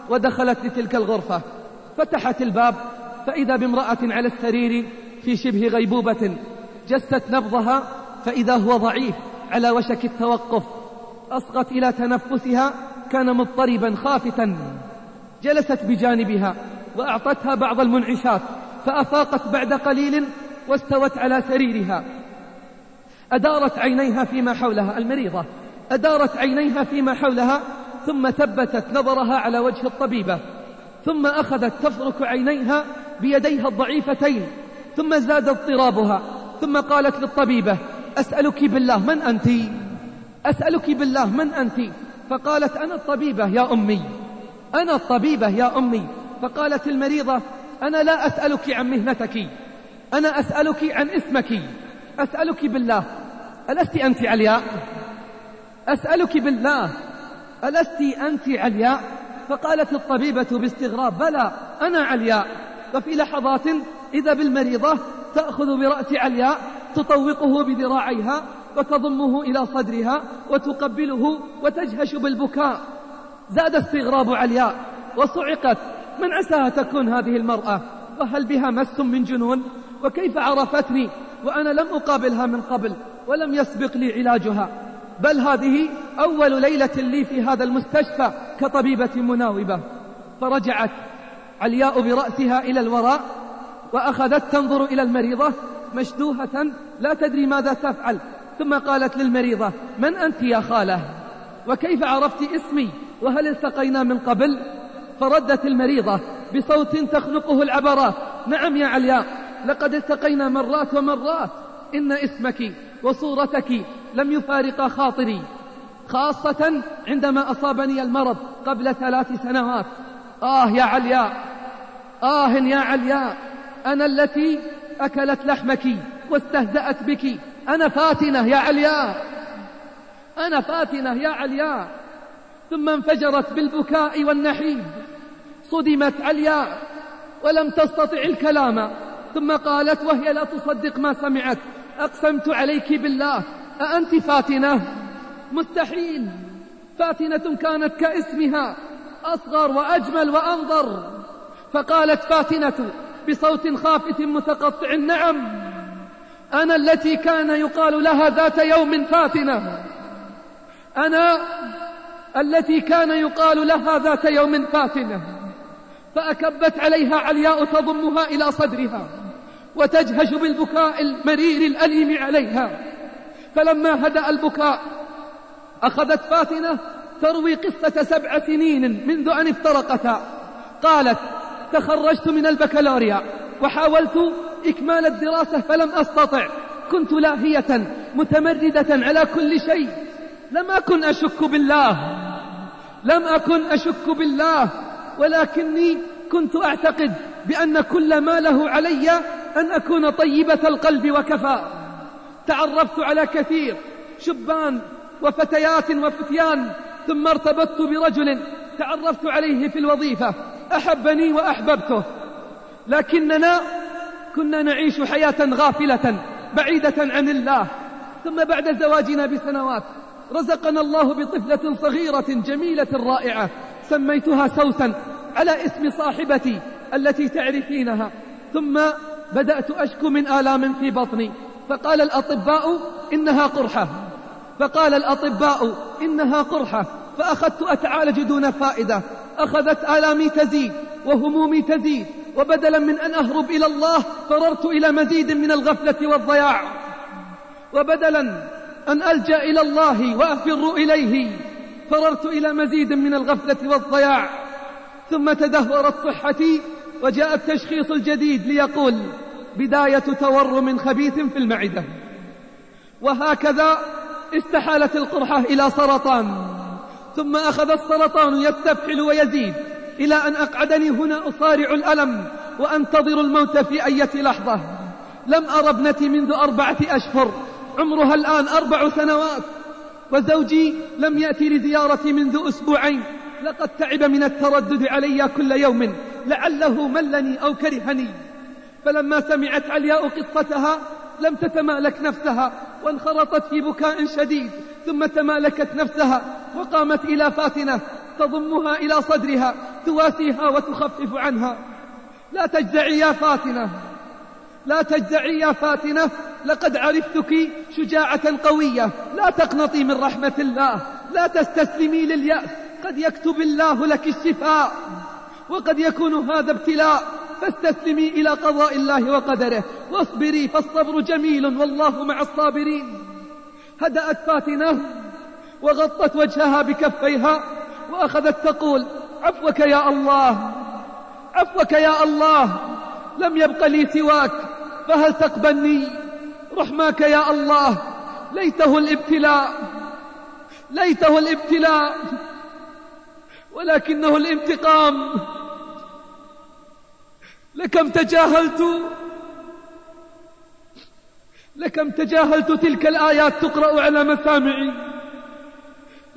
ودخلت لتلك الغرفة. فتحت الباب فإذا بامرأة على السرير في شبه غيبوبة جست نبضها فإذا هو ضعيف على وشك التوقف. أصغت إلى تنفسها كان مضطربا خافتا. جلست بجانبها وأعطتها بعض المنعشات فأفاقت بعد قليل واستوت على سريرها. أدارت عينيها فيما حولها المريضة. أدارت عينيها فيما حولها ثم ثبتت نظرها على وجه الطبيبة. ثم أخذت تفرك عينيها بيديها الضعيفتين ثم زاد اضطرابها. ثم قالت للطبيبة أسألك بالله من أنت؟ أسألك بالله من أنت؟ فقالت أنا الطبيبة يا أمي. أنا الطبيبة يا أمي. فقالت المريضة أنا لا أسألك عن مهنتك. أنا أسألك عن اسمك. أسألك بالله. ألست أنت علياء؟ أسألك بالله. ألست أنت علياء؟ فقالت الطبيبة باستغراب بلى أنا علياء. وفي لحظات إذا بالمريضة تأخذ برأس علياء تطوقه بذراعيها وتضمه إلى صدرها وتقبله وتجهش بالبكاء. زاد استغراب علياء وصعقت من عساها تكون هذه المرأة؟ وهل بها مس من جنون؟ وكيف عرفتني؟ وأنا لم أقابلها من قبل ولم يسبق لي علاجها. بل هذه أول ليلة لي في هذا المستشفى كطبيبة مناوبة. فرجعت علياء برأسها إلى الوراء وأخذت تنظر إلى المريضة مشدوهة لا تدري ماذا تفعل. ثم قالت للمريضة من أنت يا خالة؟ وكيف عرفت اسمي؟ وهل التقينا من قبل؟ فردت المريضة بصوت تخنقه العبرات. نعم يا علياء لقد التقينا مرات ومرات. إن اسمك وصورتك لم يفارق خاطري خاصة عندما أصابني المرض قبل ثلاث سنوات. آه يا علياء آه يا علياء أنا التي أكلت لحمك واستهزأت بك. أنا فاتنة يا علياء أنا فاتنة يا علياء ثم انفجرت بالبكاء والنحيب. صدمت علياء ولم تستطع الكلام. ثم قالت وهي لا تصدق ما سمعت. أقسمت عليك بالله. أأنت فاتنة؟ مستحيل. فاتنة كانت كاسمها. أصغر وأجمل وأنظر. فقالت فاتنة بصوت خافت متقطع. نعم أنا التي كان يقال لها ذات يوم فاتنة. أنا التي كان يقال لها ذات يوم فاتنة. فأكبت عليها علياء تضمها إلى صدرها وتجهش بالبكاء المرير الأليم عليها. فلما هدأ البكاء أخذت فاتنة تروي قصة سبع سنين منذ أن افترقتا. قالت تخرجت من البكالوريا وحاولت إكمال الدراسة فلم أستطع. كنت لاهية متمردة على كل شيء. لم أكن أشك بالله. لم أكن أشك بالله. ولكني كنت أعتقد بأن كل ما له علي أن أكون طيبة القلب وكفى. تعرفت على كثير شبان وفتيات وفتيان ثم ارتبطت برجل تعرفت عليه في الوظيفة. أحبني وأحببته. لكننا كنا نعيش حياة غافلة بعيدة عن الله. ثم بعد زواجنا بسنوات رزقنا الله بطفلة صغيرة جميلة رائعة سميتها سوسن على اسم صاحبتي التي تعرفينها. ثم بدأت أشكو من آلام في بطني. فقال الأطباء إنها قرحة. فقال الأطباء إنها قرحة. فأخذت أتعالج دون فائدة. أخذت آلامي تزيد وهمومي تزيد وبدلا من أن أهرب إلى الله فررت إلى مزيد من الغفلة والضياع. وبدلا أن ألجأ إلى الله وأفر إليه فررت إلى مزيد من الغفلة والضياع. ثم تدهورت صحتي وجاء التشخيص الجديد ليقول بداية تورم خبيث في المعدة. وهكذا استحالت القرحة إلى سرطان. ثم أخذ السرطان يستفحل ويزيد إلى أن أقعدني هنا أصارع الألم وأنتظر الموت في أية لحظة. لم أرى ابنتي منذ أربعة أشهر. عمرها الآن أربع سنوات. وزوجي لم يأتي لزيارتي منذ أسبوعين. لقد تعب من التردد علي كل يوم. لعله ملني أو كرهني. فلما سمعت علياء قصتها لم تتمالك نفسها وانخرطت في بكاء شديد. ثم تمالكت نفسها وقامت إلى فاتنة تضمها إلى صدرها تواسيها وتخفف عنها. لا تجزعي يا فاتنة. لا تجزعي يا فاتنة. لقد عرفتك شجاعة قوية. لا تقنطي من رحمة الله. لا تستسلمي لليأس. قد يكتب الله لك الشفاء وقد يكون هذا ابتلاء. فاستسلمي إلى قضاء الله وقدره. واصبري فالصبر جميل والله مع الصابرين. هدأت فاتنة وغطت وجهها بكفيها وأخذت تقول عفوك يا الله عفوك يا الله لم يبق لي سواك فهل تقبلني؟ رحماك يا الله ليته الابتلاء ليته الابتلاء ولكنه الانتقام لكم تجاهلت لكم تجاهلت تلك الآيات تقرأ على مسامعي.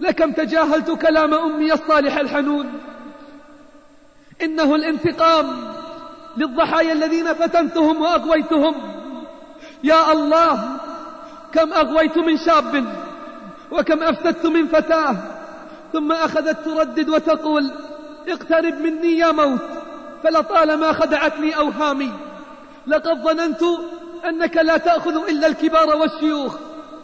لكم تجاهلت كلام أمي الصالح الحنون. إنه الانتقام للضحايا الذين فتنتهم وأغويتهم. يا الله كم أغويت من شاب وكم أفسدت من فتاة ثم أخذت تردد وتقول اقترب مني يا موت فلطالما خدعتني أوهامي. لقد ظننت أنك لا تأخذ إلا الكبار والشيوخ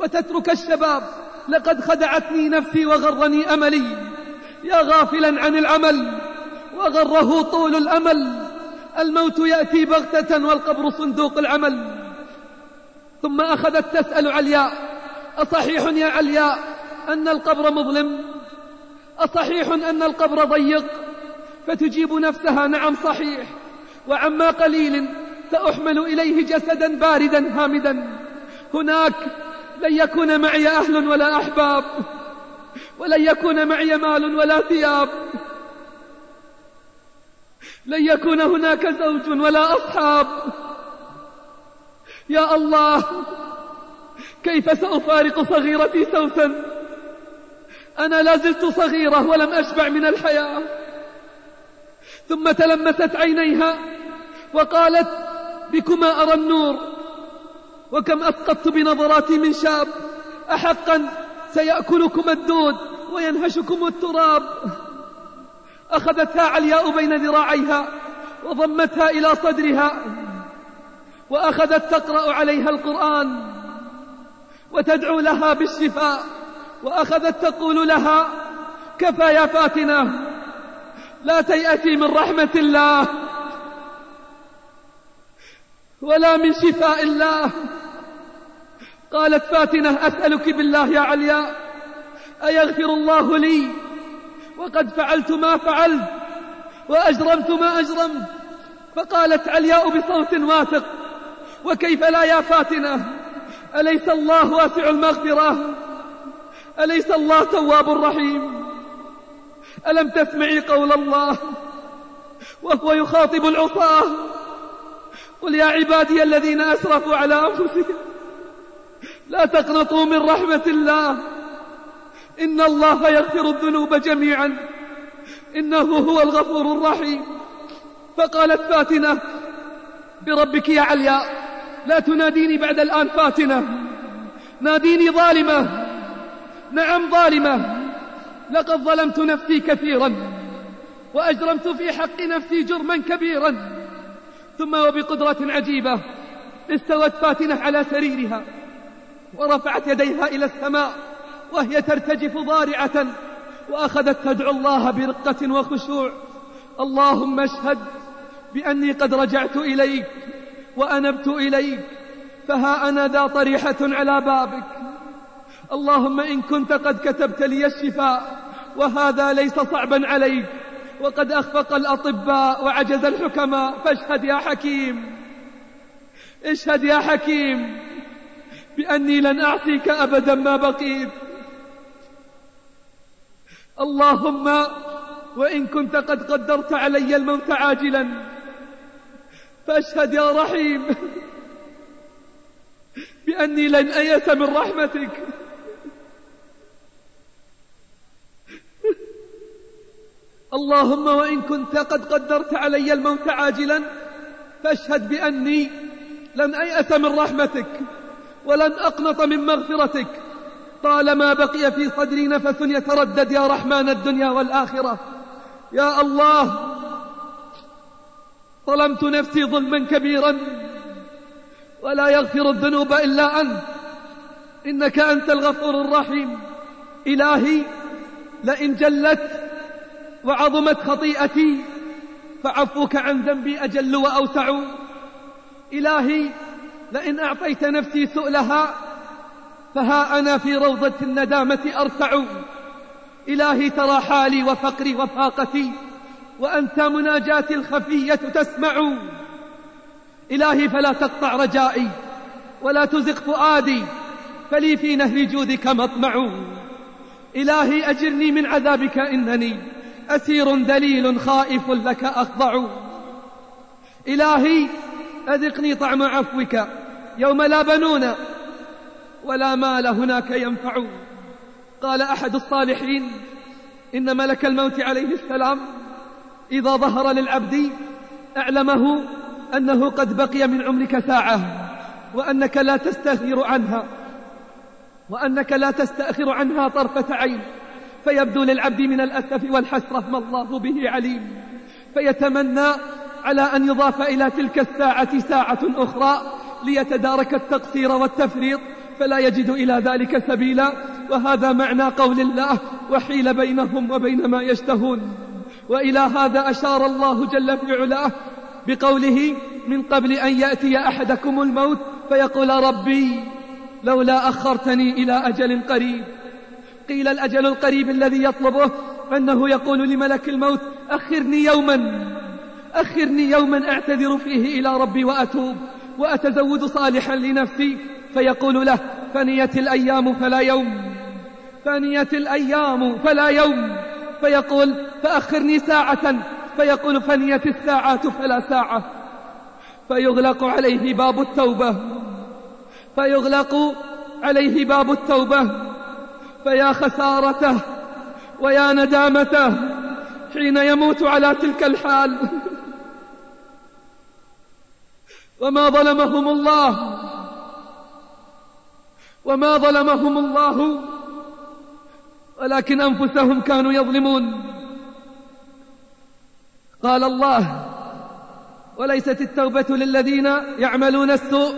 وتترك الشباب. لقد خدعتني نفسي وغرني أملي. يا غافلا عن العمل وغره طول الأمل. الموت يأتي بغتة والقبر صندوق العمل. ثم أخذت تسأل علياء أصحيح يا علياء أن القبر مظلم؟ أصحيح أن القبر ضيق؟ فتجيب نفسها نعم صحيح. وعما قليل سأحمل إليه جسدا باردا هامدا. هناك لن يكون معي أهل ولا أحباب ولن يكون معي مال ولا ثياب. لن يكون هناك زوج ولا أصحاب. يا الله كيف سأفارق صغيرتي سوسا؟ أنا لازلت صغيرة ولم أشبع من الحياة. ثم تلمست عينيها وقالت بكما أرى النور. وكم أسقطت بنظراتي من شاب. أحقا سيأكلكم الدود وينهشكم التراب. أخذتها علياء بين ذراعيها وضمتها إلى صدرها. وأخذت تقرأ عليها القرآن. وتدعو لها بالشفاء. وأخذت تقول لها كفى يا فاتنة. لا تيأتي من رحمة الله. ولا من شفاء الله. قالت فاتنة أسألك بالله يا علياء أيغفر الله لي؟ وقد فعلت ما فعلت وأجرمت ما أجرمت فقالت علياء بصوت واثق وكيف لا يا فاتنة؟ أليس الله واسع المغفرة؟ أليس الله تواب رحيم ألم تسمعي قول الله؟ وهو يخاطب العصاة. قل يا عبادي الذين أسرفوا على أنفسهم لا تقنطوا من رحمة الله. إن الله يغفر الذنوب جميعا. إنه هو الغفور الرحيم. فقالت فاتنة بربك يا علياء لا تناديني بعد الآن فاتنة. ناديني ظالمة. نعم ظالمة. لقد ظلمت نفسي كثيرا وأجرمت في حق نفسي جرما كبيرا. ثم وبقدرة عجيبة استوت فاتنة على سريرها ورفعت يديها إلى السماء وهي ترتجف ضارعة وأخذت تدعو الله برقة وخشوع. اللهم اشهد بأني قد رجعت إليك وأنبت إليك فها أنا ذا طريحة على بابك. اللهم إن كنت قد كتبت لي الشفاء وهذا ليس صعبا عليك. وقد أخفق الأطباء وعجز الحكماء. فاشهد يا حكيم. اشهد يا حكيم بأني لن أعصيك أبدا ما بقيت. اللهم وإن كنت قد قدرت علي الموت عاجلا. فاشهد يا رحيم بأني لن أيس من رحمتك. اللهم وإن كنت قد قدرت علي الموت عاجلا فاشهد بأني لن أيأس من رحمتك ولن أقنط من مغفرتك. طالما بقي في صدري نفس يتردد يا رحمن الدنيا والآخرة. يا الله ظلمت نفسي ظلما كبيرا ولا يغفر الذنوب إلا أنت. إنك أنت الغفور الرحيم. إلهي لئن جلت وعظمت خطيئتي فعفوك عن ذنبي أجل وأوسع. إلهي لئن أعطيت نفسي سؤلها فها أنا في روضة الندامة أرتع إلهي ترى حالي وفقري وفاقتي وأنت مناجاتي الخفية تسمع. إلهي فلا تقطع رجائي ولا تزغ فؤادي فلي في نهر جودك مطمع. إلهي أجرني من عذابك إنني أسير دليل خائف لك أخضع. إلهي أذقني طعم عفوك يوم لا بنون ولا مال هناك ينفع. قال أحد الصالحين إن ملك الموت عليه السلام إذا ظهر للعبد أعلمه أنه قد بقي من عمرك ساعة وأنك لا تستغفر عنها وأنك لا تستأخر عنها طرفة عين. فيبدو للعبد من الأسف والحسرة ما الله به عليم. فيتمنى على أن يضاف إلى تلك الساعة ساعة أخرى ليتدارك التقصير والتفريط فلا يجد إلى ذلك سبيلا. وهذا معنى قول الله وحيل بينهم وبين ما يشتهون وإلى هذا أشار الله جل في علاه بقوله من قبل أن يأتي أحدكم الموت فيقول ربي لولا أخرتني إلى أجل قريب قيل الأجل القريب الذي يطلبه أنه يقول لملك الموت أخرني يوما. أخرني يوما أعتذر فيه إلى ربي وأتوب وأتزود صالحا لنفسي. فيقول له فنيت الأيام فلا يوم. فنيت الأيام فلا يوم. فيقول فأخرني ساعة. فيقول فنيت الساعات فلا ساعة. فيغلق عليه باب التوبة. فيغلق عليه باب التوبة. فيا خسارته ويا ندامته حين يموت على تلك الحال. وما ظلمهم الله. وما ظلمهم الله. ولكن أنفسهم كانوا يظلمون. قال الله وليست التوبة للذين يعملون السوء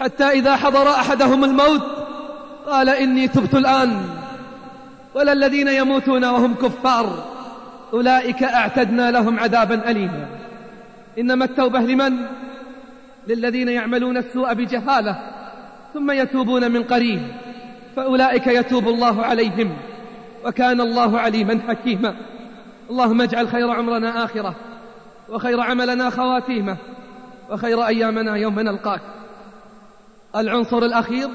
حتى إذا حضر أحدهم الموت قال إني تبت الآن ولا الذين يموتون وهم كفار أولئك أعتدنا لهم عذابا أليما إنما التوبة لمن؟ للذين يعملون السوء بجهالة ثم يتوبون من قريب فأولئك يتوب الله عليهم وكان الله عليما حكيما اللهم اجعل خير عمرنا آخرة وخير عملنا خواتيمة وخير أيامنا يوم نلقاك العنصر الأخير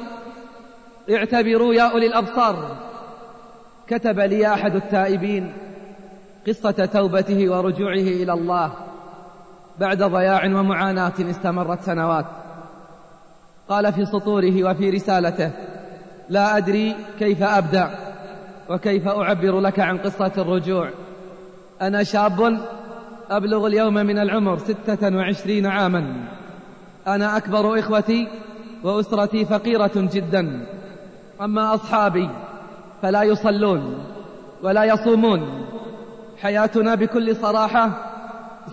اعتبروا يا أولي الأبصار. كتب لي أحد التائبين قصة توبته ورجوعه إلى الله. بعد ضياع ومعاناة استمرت سنوات. قال في سطوره وفي رسالته لا أدري كيف أبدأ وكيف أعبر لك عن قصة الرجوع. أنا شاب أبلغ اليوم من العمر ستة وعشرين عاما. أنا أكبر إخوتي وأسرتي فقيرة جدا. أما أصحابي فلا يصلون ولا يصومون. حياتنا بكل صراحة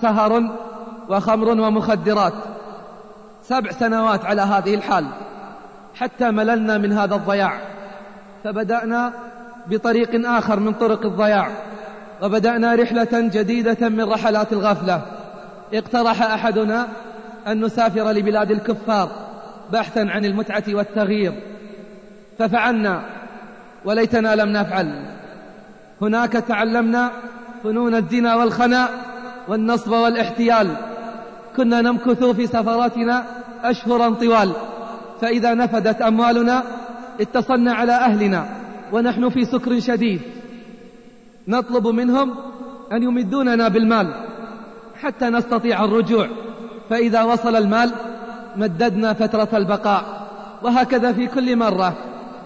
سهر وخمر ومخدرات. سبع سنوات على هذه الحال. حتى مللنا من هذا الضياع. فبدأنا بطريق آخر من طرق الضياع. وبدأنا رحلة جديدة من رحلات الغفلة. اقترح أحدنا أن نسافر لبلاد الكفار بحثا عن المتعة والتغيير. ففعلنا وليتنا لم نفعل. هناك تعلمنا فنون الزنا والخناء والنصب والاحتيال. كنا نمكث في سفراتنا أشهرا طوال. فإذا نفدت أموالنا اتصلنا على أهلنا ونحن في سكر شديد. نطلب منهم أن يمدوننا بالمال حتى نستطيع الرجوع. فإذا وصل المال مددنا فترة البقاء وهكذا في كل مرة.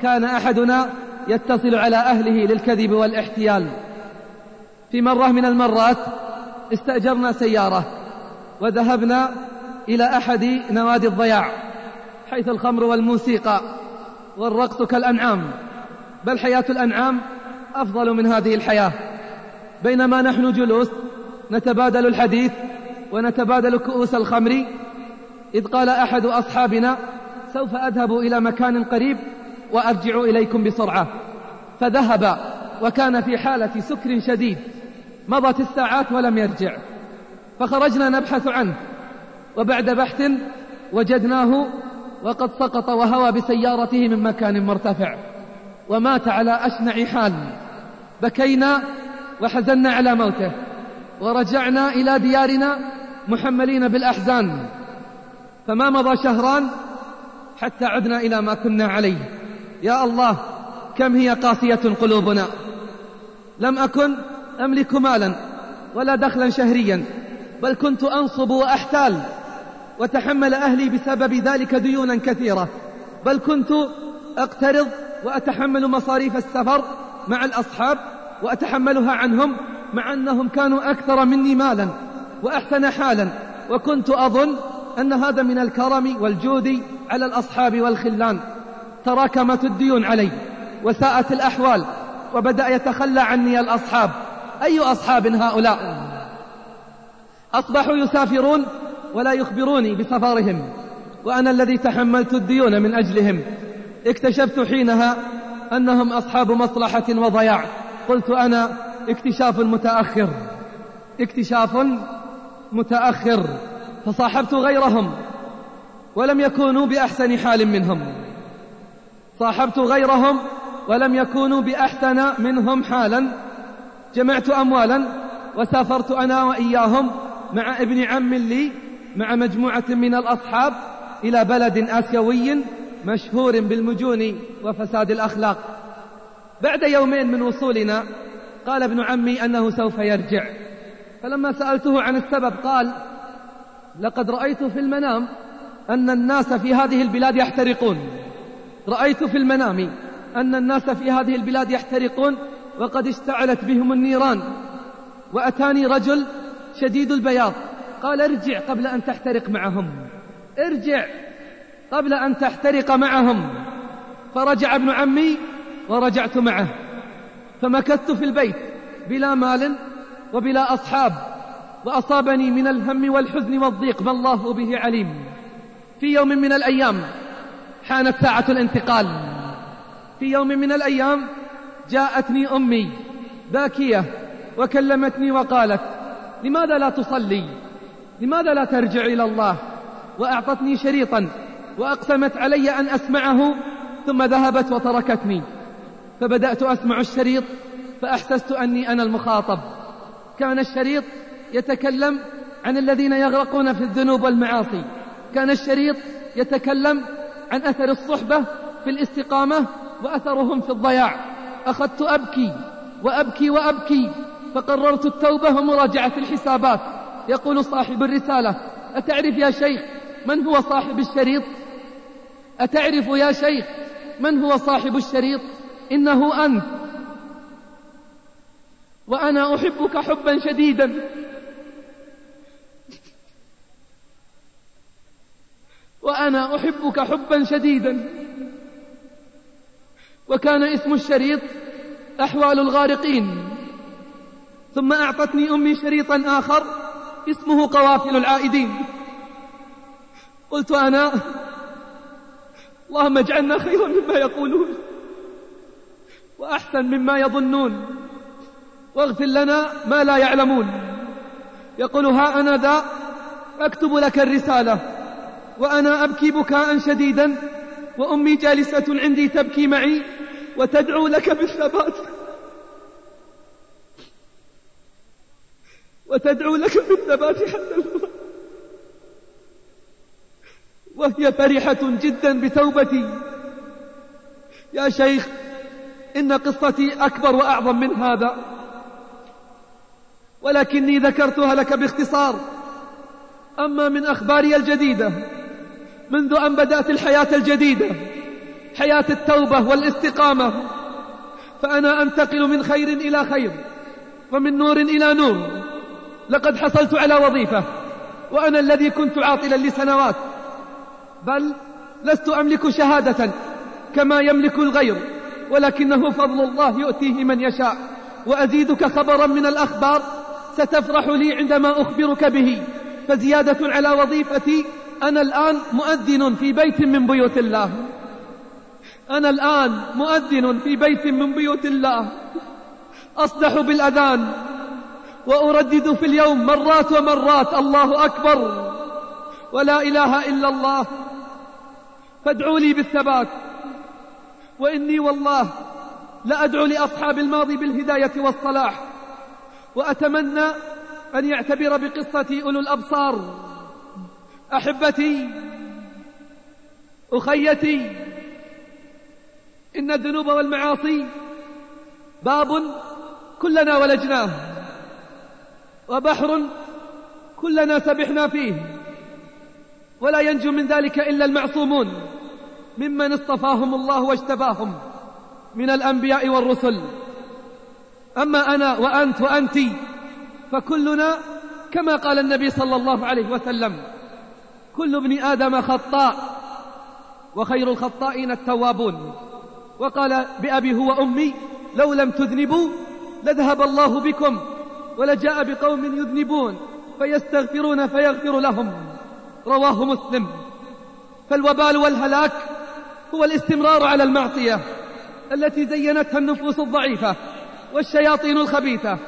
كان أحدنا يتصل على أهله للكذب والاحتيال. في مرة من المرات استأجرنا سيارة وذهبنا إلى أحد نوادي الضياع حيث الخمر والموسيقى والرقص كالأنعام بل حياة الأنعام أفضل من هذه الحياة. بينما نحن جلوس نتبادل الحديث ونتبادل كؤوس الخمر إذ قال أحد أصحابنا سوف أذهب إلى مكان قريب وأرجع إليكم بسرعة. فذهب وكان في حالة سكر شديد. مضت الساعات ولم يرجع. فخرجنا نبحث عنه. وبعد بحث وجدناه وقد سقط وهوى بسيارته من مكان مرتفع. ومات على أشنع حال. بكينا وحزنا على موته. ورجعنا إلى ديارنا محملين بالأحزان. فما مضى شهران حتى عدنا إلى ما كنا عليه. يا الله كم هي قاسية قلوبنا؟ لم أكن أملك مالا ولا دخلا شهريا بل كنت أنصب وأحتال وتحمل أهلي بسبب ذلك ديونا كثيرة بل كنت أقترض وأتحمل مصاريف السفر مع الأصحاب وأتحملها عنهم مع أنهم كانوا أكثر مني مالا وأحسن حالا وكنت أظن أن هذا من الكرم والجود على الأصحاب والخلان. تراكمت الديون علي وساءت الأحوال وبدأ يتخلى عني الأصحاب. أي أصحاب هؤلاء؟ أصبحوا يسافرون ولا يخبروني بسفرهم وأنا الذي تحملت الديون من أجلهم. اكتشفت حينها أنهم أصحاب مصلحة وضياع. قلت أنا اكتشاف متأخر. اكتشاف متأخر. فصاحبت غيرهم ولم يكونوا بأحسن حال منهم. صاحبت غيرهم ولم يكونوا بأحسن منهم حالا. جمعت أموالا وسافرت أنا وإياهم مع ابن عم لي مع مجموعة من الأصحاب إلى بلد آسيوي مشهور بالمجون وفساد الأخلاق. بعد يومين من وصولنا قال ابن عمي أنه سوف يرجع. فلما سألته عن السبب قال لقد رأيت في المنام أن الناس في هذه البلاد يحترقون. رأيت في المنام أن الناس في هذه البلاد يحترقون وقد اشتعلت بهم النيران. وأتاني رجل شديد البياض قال ارجع قبل أن تحترق معهم. ارجع قبل أن تحترق معهم. فرجع ابن عمي ورجعت معه. فمكثت في البيت بلا مال وبلا أصحاب وأصابني من الهم والحزن والضيق ما الله به عليم. في يوم من الأيام حانت ساعة الانتقال. في يوم من الأيام جاءتني أمي باكية وكلمتني وقالت لماذا لا تصلي؟ لماذا لا ترجع إلى الله؟ وأعطتني شريطا وأقسمت علي أن أسمعه ثم ذهبت وتركتني. فبدأت أسمع الشريط فأحسست أني أنا المخاطب. كان الشريط يتكلم عن الذين يغرقون في الذنوب والمعاصي. كان الشريط يتكلم عن أثر الصحبة في الاستقامة وأثرهم في الضياع. أخذت أبكي وأبكي وأبكي فقررت التوبة ومراجعة الحسابات. يقول صاحب الرسالة أتعرف يا شيخ من هو صاحب الشريط؟ أتعرف يا شيخ من هو صاحب الشريط؟ إنه أنت. وأنا أحبك حبا شديدا. وأنا أحبك حبا شديدا. وكان اسم الشريط أحوال الغارقين. ثم أعطتني أمي شريطا آخر اسمه قوافل العائدين. قلت أنا اللهم اجعلنا خيرا مما يقولون وأحسن مما يظنون. واغفر لنا ما لا يعلمون. يقول ها أنا ذا أكتب لك الرسالة. وأنا أبكي بكاء شديدا وأمي جالسة عندي تبكي معي وتدعو لك بالثبات. وتدعو لك بالثبات حتى الموت. وهي فرحة جدا بتوبتي. يا شيخ إن قصتي أكبر وأعظم من هذا. ولكني ذكرتها لك باختصار. أما من أخباري الجديدة منذ أن بدأت الحياة الجديدة حياة التوبة والاستقامة. فأنا أنتقل من خير إلى خير ومن نور إلى نور. لقد حصلت على وظيفة وأنا الذي كنت عاطلا لسنوات. بل لست أملك شهادة كما يملك الغير ولكنه فضل الله يؤتيه من يشاء. وأزيدك خبرا من الأخبار ستفرح لي عندما أخبرك به. فزيادة على وظيفتي أنا الآن مؤذن في بيت من بيوت الله. أنا الآن مؤذن في بيت من بيوت الله. أصدح بالأذان وأردد في اليوم مرات ومرات الله أكبر. ولا إله إلا الله. فادعوا لي بالثبات. وإني والله لأدعو لأصحاب الماضي بالهداية والصلاح. وأتمنى أن يعتبر بقصتي أولو الأبصار. أحبتي أخيتي إن الذنوب والمعاصي باب كلنا ولجناه وبحر كلنا سبحنا فيه ولا ينجو من ذلك إلا المعصومون ممن اصطفاهم الله واجتباهم من الأنبياء والرسل. أما أنا وأنت وأنت فكلنا كما قال النبي صلى الله عليه وسلم. كل ابن آدم خطاء وخير الخطائين التوابون. وقال بأبي هو أمي لو لم تذنبوا لذهب الله بكم ولجاء بقوم يذنبون فيستغفرون فيغفر لهم. رواه مسلم. فالوبال والهلاك هو الاستمرار على المعصية التي زينتها النفوس الضعيفة والشياطين الخبيثة.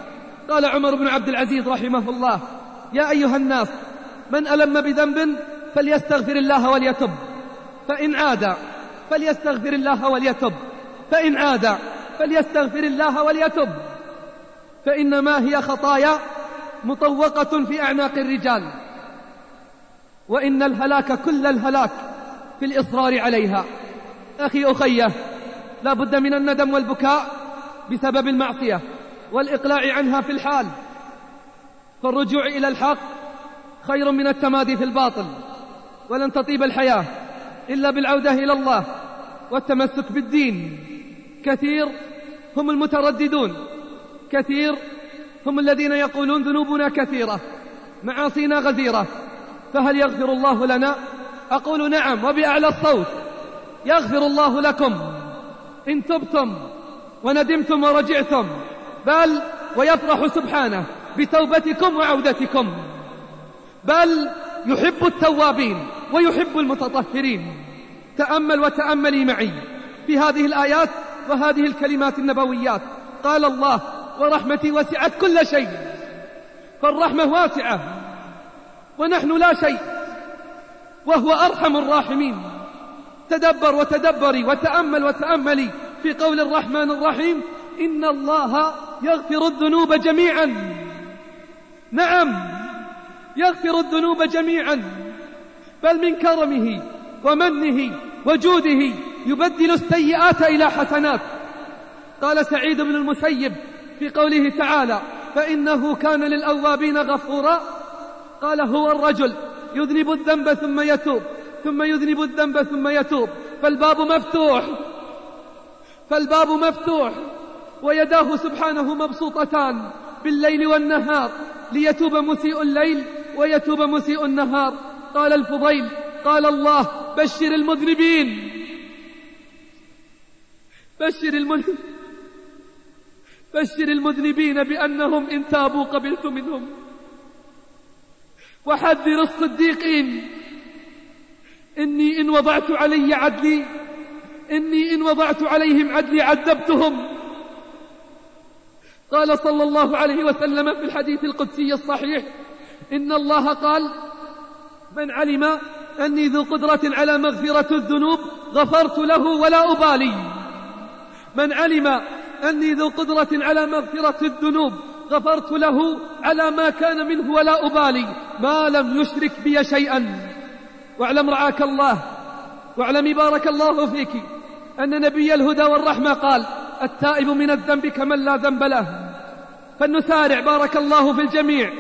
قال عمر بن عبد العزيز رحمه الله يا أيها الناس من ألم بذنب فليستغفر الله وليتب فإن عاد فليستغفر الله وليتب فإن عاد فليستغفر الله وليتب فإنما هي خطايا مطوقة في أعناق الرجال. وإن الهلاك كل الهلاك في الإصرار عليها. أخي أخيه لا بد من الندم والبكاء بسبب المعصية والإقلاع عنها في الحال. فالرجوع إلى الحق خير من التمادي في الباطل. ولن تطيب الحياة إلا بالعودة إلى الله والتمسك بالدين. كثير هم المترددون. كثير هم الذين يقولون ذنوبنا كثيرة معاصينا غزيرة. فهل يغفر الله لنا؟ أقول نعم وبأعلى الصوت. يغفر الله لكم. إن تبتم وندمتم ورجعتم بل ويفرح سبحانه بتوبتكم وعودتكم. بل يحب التوابين ويحب المتطهرين. تأمل وتأملي معي في هذه الآيات وهذه الكلمات النبويات. قال الله ورحمتي وسعت كل شيء فالرحمة واسعة ونحن لا شيء وهو أرحم الراحمين. تدبر وتدبري وتأمل وتأملي في قول الرحمن الرحيم إن الله يغفر الذنوب جميعا. نعم. يغفر الذنوب جميعا بل من كرمه ومنه وجوده يبدل السيئات إلى حسنات. قال سعيد بن المسيب في قوله تعالى فإنه كان للأوابين غفورا. قال هو الرجل يذنب الذنب ثم يتوب ثم يذنب الذنب ثم يتوب. فالباب مفتوح فالباب مفتوح ويداه سبحانه مبسوطتان بالليل والنهار ليتوب مسيء الليل. ويتوب مسيء النهار. قال الفضيل قال الله بشر المذنبين. بشر المذنبين بشر المذنبين بأنهم إن تابوا قبلت منهم. وحذر الصديقين. إني إن وضعت علي عدلي إني إن وضعت عليهم عدلي عذبتهم. قال صلى الله عليه وسلم في الحديث القدسي الصحيح إن الله قال من علم أني ذو قدرة على مغفرة الذنوب غفرت له ولا أبالي. من علم أني ذو قدرة على مغفرة الذنوب غفرت له على ما كان منه ولا أبالي. ما لم يشرك بي شيئا. واعلم رعاك الله. واعلم بارك الله فيك أن نبي الهدى والرحمة قال التائب من الذنب كمن لا ذنب له. فلنسارع بارك الله في الجميع.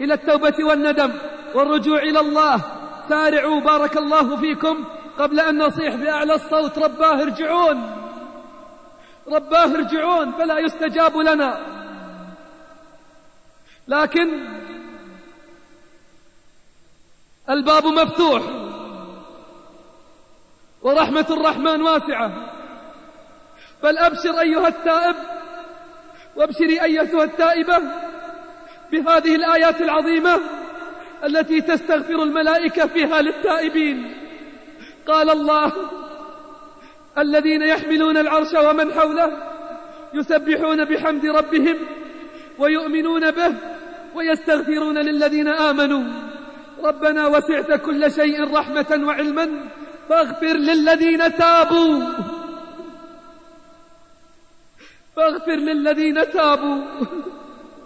إلى التوبة والندم والرجوع إلى الله. سارعوا بارك الله فيكم. قبل أن نصيح بأعلى الصوت رباه ارجعون. رباه ارجعون فلا يستجاب لنا. لكن الباب مفتوح. ورحمة الرحمن واسعة. فالأبشر أيها التائب وابشري أيتها التائبة. بهذه الآيات العظيمة التي تستغفر الملائكة فيها للتائبين. قال الله الذين يحملون العرش ومن حوله يسبحون بحمد ربهم ويؤمنون به ويستغفرون للذين آمنوا. ربنا وسعت كل شيء رحمة وعلما فاغفر للذين تابوا. فاغفر للذين تابوا.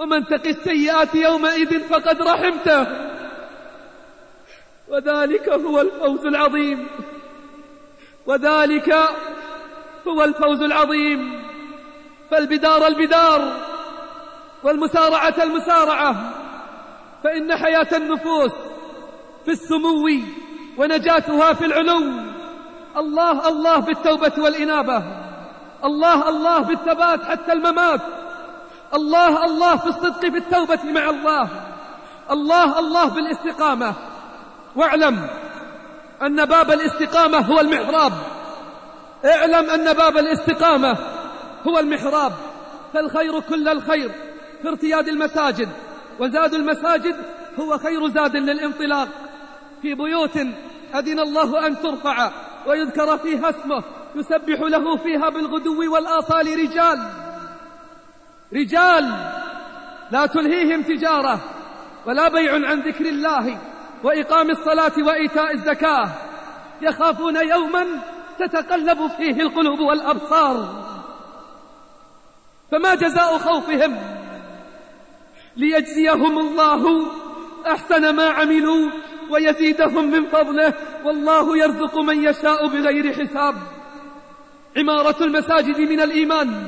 ومن تق السيئات يومئذ فقد رحمته. وذلك هو الفوز العظيم. وذلك هو الفوز العظيم. فالبدار البدار والمسارعة المسارعة. فإن حياة النفوس في السمو ونجاتها في العلو. الله الله بالتوبة والإنابة. الله الله بالثبات حتى الممات. الله الله في الصدق في التوبة مع الله. الله الله بالاستقامة. واعلم أن باب الاستقامة هو المحراب. اعلم أن باب الاستقامة هو المحراب. فالخير كل الخير في ارتياد المساجد. وزاد المساجد هو خير زاد للانطلاق. في بيوت أذن الله أن ترفع ويذكر فيها اسمه يسبح له فيها بالغدو والآصال رجال. رجال لا تلهيهم تجارة ولا بيع عن ذكر الله وإقام الصلاة وإيتاء الزكاة. يخافون يوما تتقلب فيه القلوب والأبصار. فما جزاء خوفهم؟ ليجزيهم الله أحسن ما عملوا ويزيدهم من فضله. والله يرزق من يشاء بغير حساب. عمارة المساجد من الإيمان.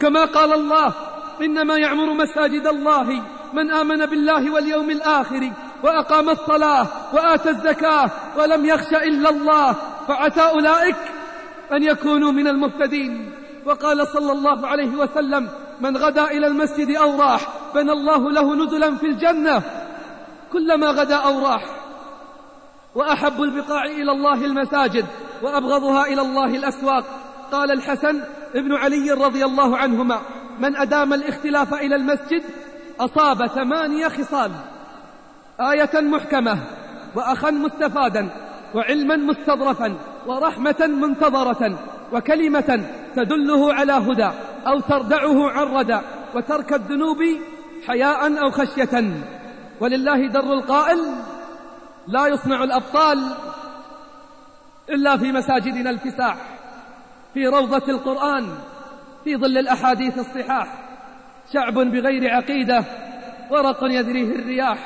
كما قال الله إنما يعمر مساجد الله من آمن بالله واليوم الآخر وأقام الصلاة وآتى الزكاة ولم يخش إلا الله فعسى أولئك أن يكونوا من المهتدين. وقال صلى الله عليه وسلم من غدا إلى المسجد أو راح بنى الله له نزلا في الجنة كلما غدا أو راح وأحب البقاع إلى الله المساجد وأبغضها إلى الله الأسواق. قال الحسن ابن علي رضي الله عنهما من أدام الاختلاف إلى المسجد أصاب ثمانية خصال آية محكمة وأخا مستفادا وعلما مستظرفا ورحمة منتظرة وكلمة تدله على هدى أو تردعه عن ردى وترك الذنوب حياء أو خشية. ولله در القائل لا يصنع الأبطال إلا في مساجدنا الفساح في روضة القرآن. في ظل الأحاديث الصحاح. شعب بغير عقيدة ورق يدريه الرياح.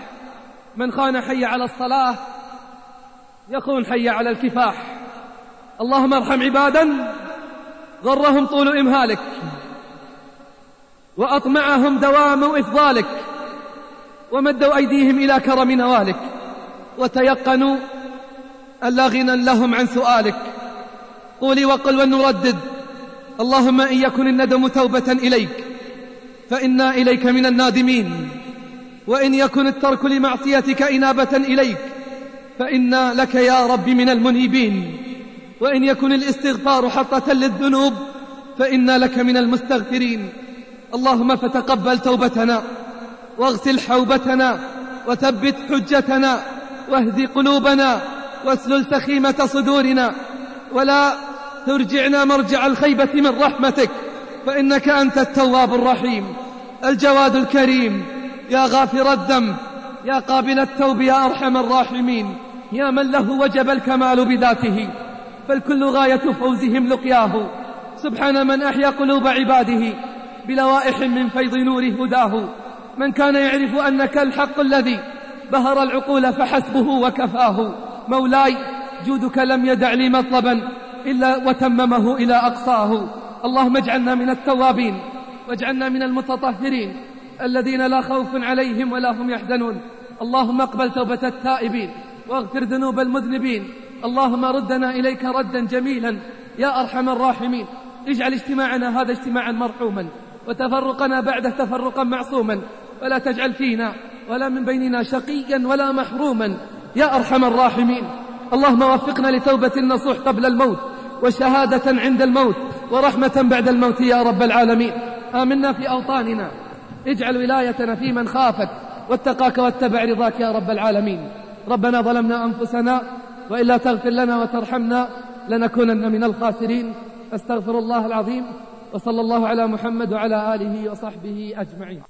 من خان حي على الصلاة يخون حي على الكفاح. اللهم ارحم عبادا غرهم طول إمهالك. وأطمعهم دوام إفضالك. ومدوا أيديهم إلى كرم نوالك. وتيقنوا أن لا غنى لهم عن سؤالك. قولي وقل ونردد. اللهم إن يكن الندم توبة إليك فإنا إليك من النادمين. وإن يكن الترك لمعصيتك إنابة إليك فإنا لك يا رب من المنيبين. وإن يكن الاستغفار حطة للذنوب فإنا لك من المستغفرين. اللهم فتقبل توبتنا واغسل حوبتنا وثبت حجتنا واهد قلوبنا واسلل سخيمة صدورنا ولا ترجعنا مرجع الخيبة من رحمتك فإنك أنت التواب الرحيم الجواد الكريم. يا غافر الذنب يا قابل التوب يا أرحم الراحمين. يا من له وجب الكمال بذاته فالكل غاية فوزهم لقياه. سبحان من أحيا قلوب عباده بلوائح من فيض نور هداه. من كان يعرف أنك الحق الذي بهر العقول فحسبه وكفاه. مولاي جودك لم يدع لي مطلبا. إلا وتممه إلى أقصاه. اللهم اجعلنا من التوابين واجعلنا من المتطهرين الذين لا خوف عليهم ولا هم يحزنون. اللهم اقبل توبة التائبين واغفر ذنوب المذنبين. اللهم ردنا إليك ردا جميلا يا أرحم الراحمين. اجعل اجتماعنا هذا اجتماعا مرحوما وتفرقنا بعده تفرقا معصوما. ولا تجعل فينا ولا من بيننا شقيا ولا محروما يا أرحم الراحمين. اللهم وفقنا لتوبة النصوح قبل الموت وشهادة عند الموت ورحمة بعد الموت يا رب العالمين. آمنا في أوطاننا. اجعل ولايتنا في من خافك واتقاك واتبع رضاك يا رب العالمين. ربنا ظلمنا أنفسنا وإلا تغفر لنا وترحمنا لنكونن من الخاسرين. أستغفر الله العظيم وصلى الله على محمد وعلى آله وصحبه أجمعين.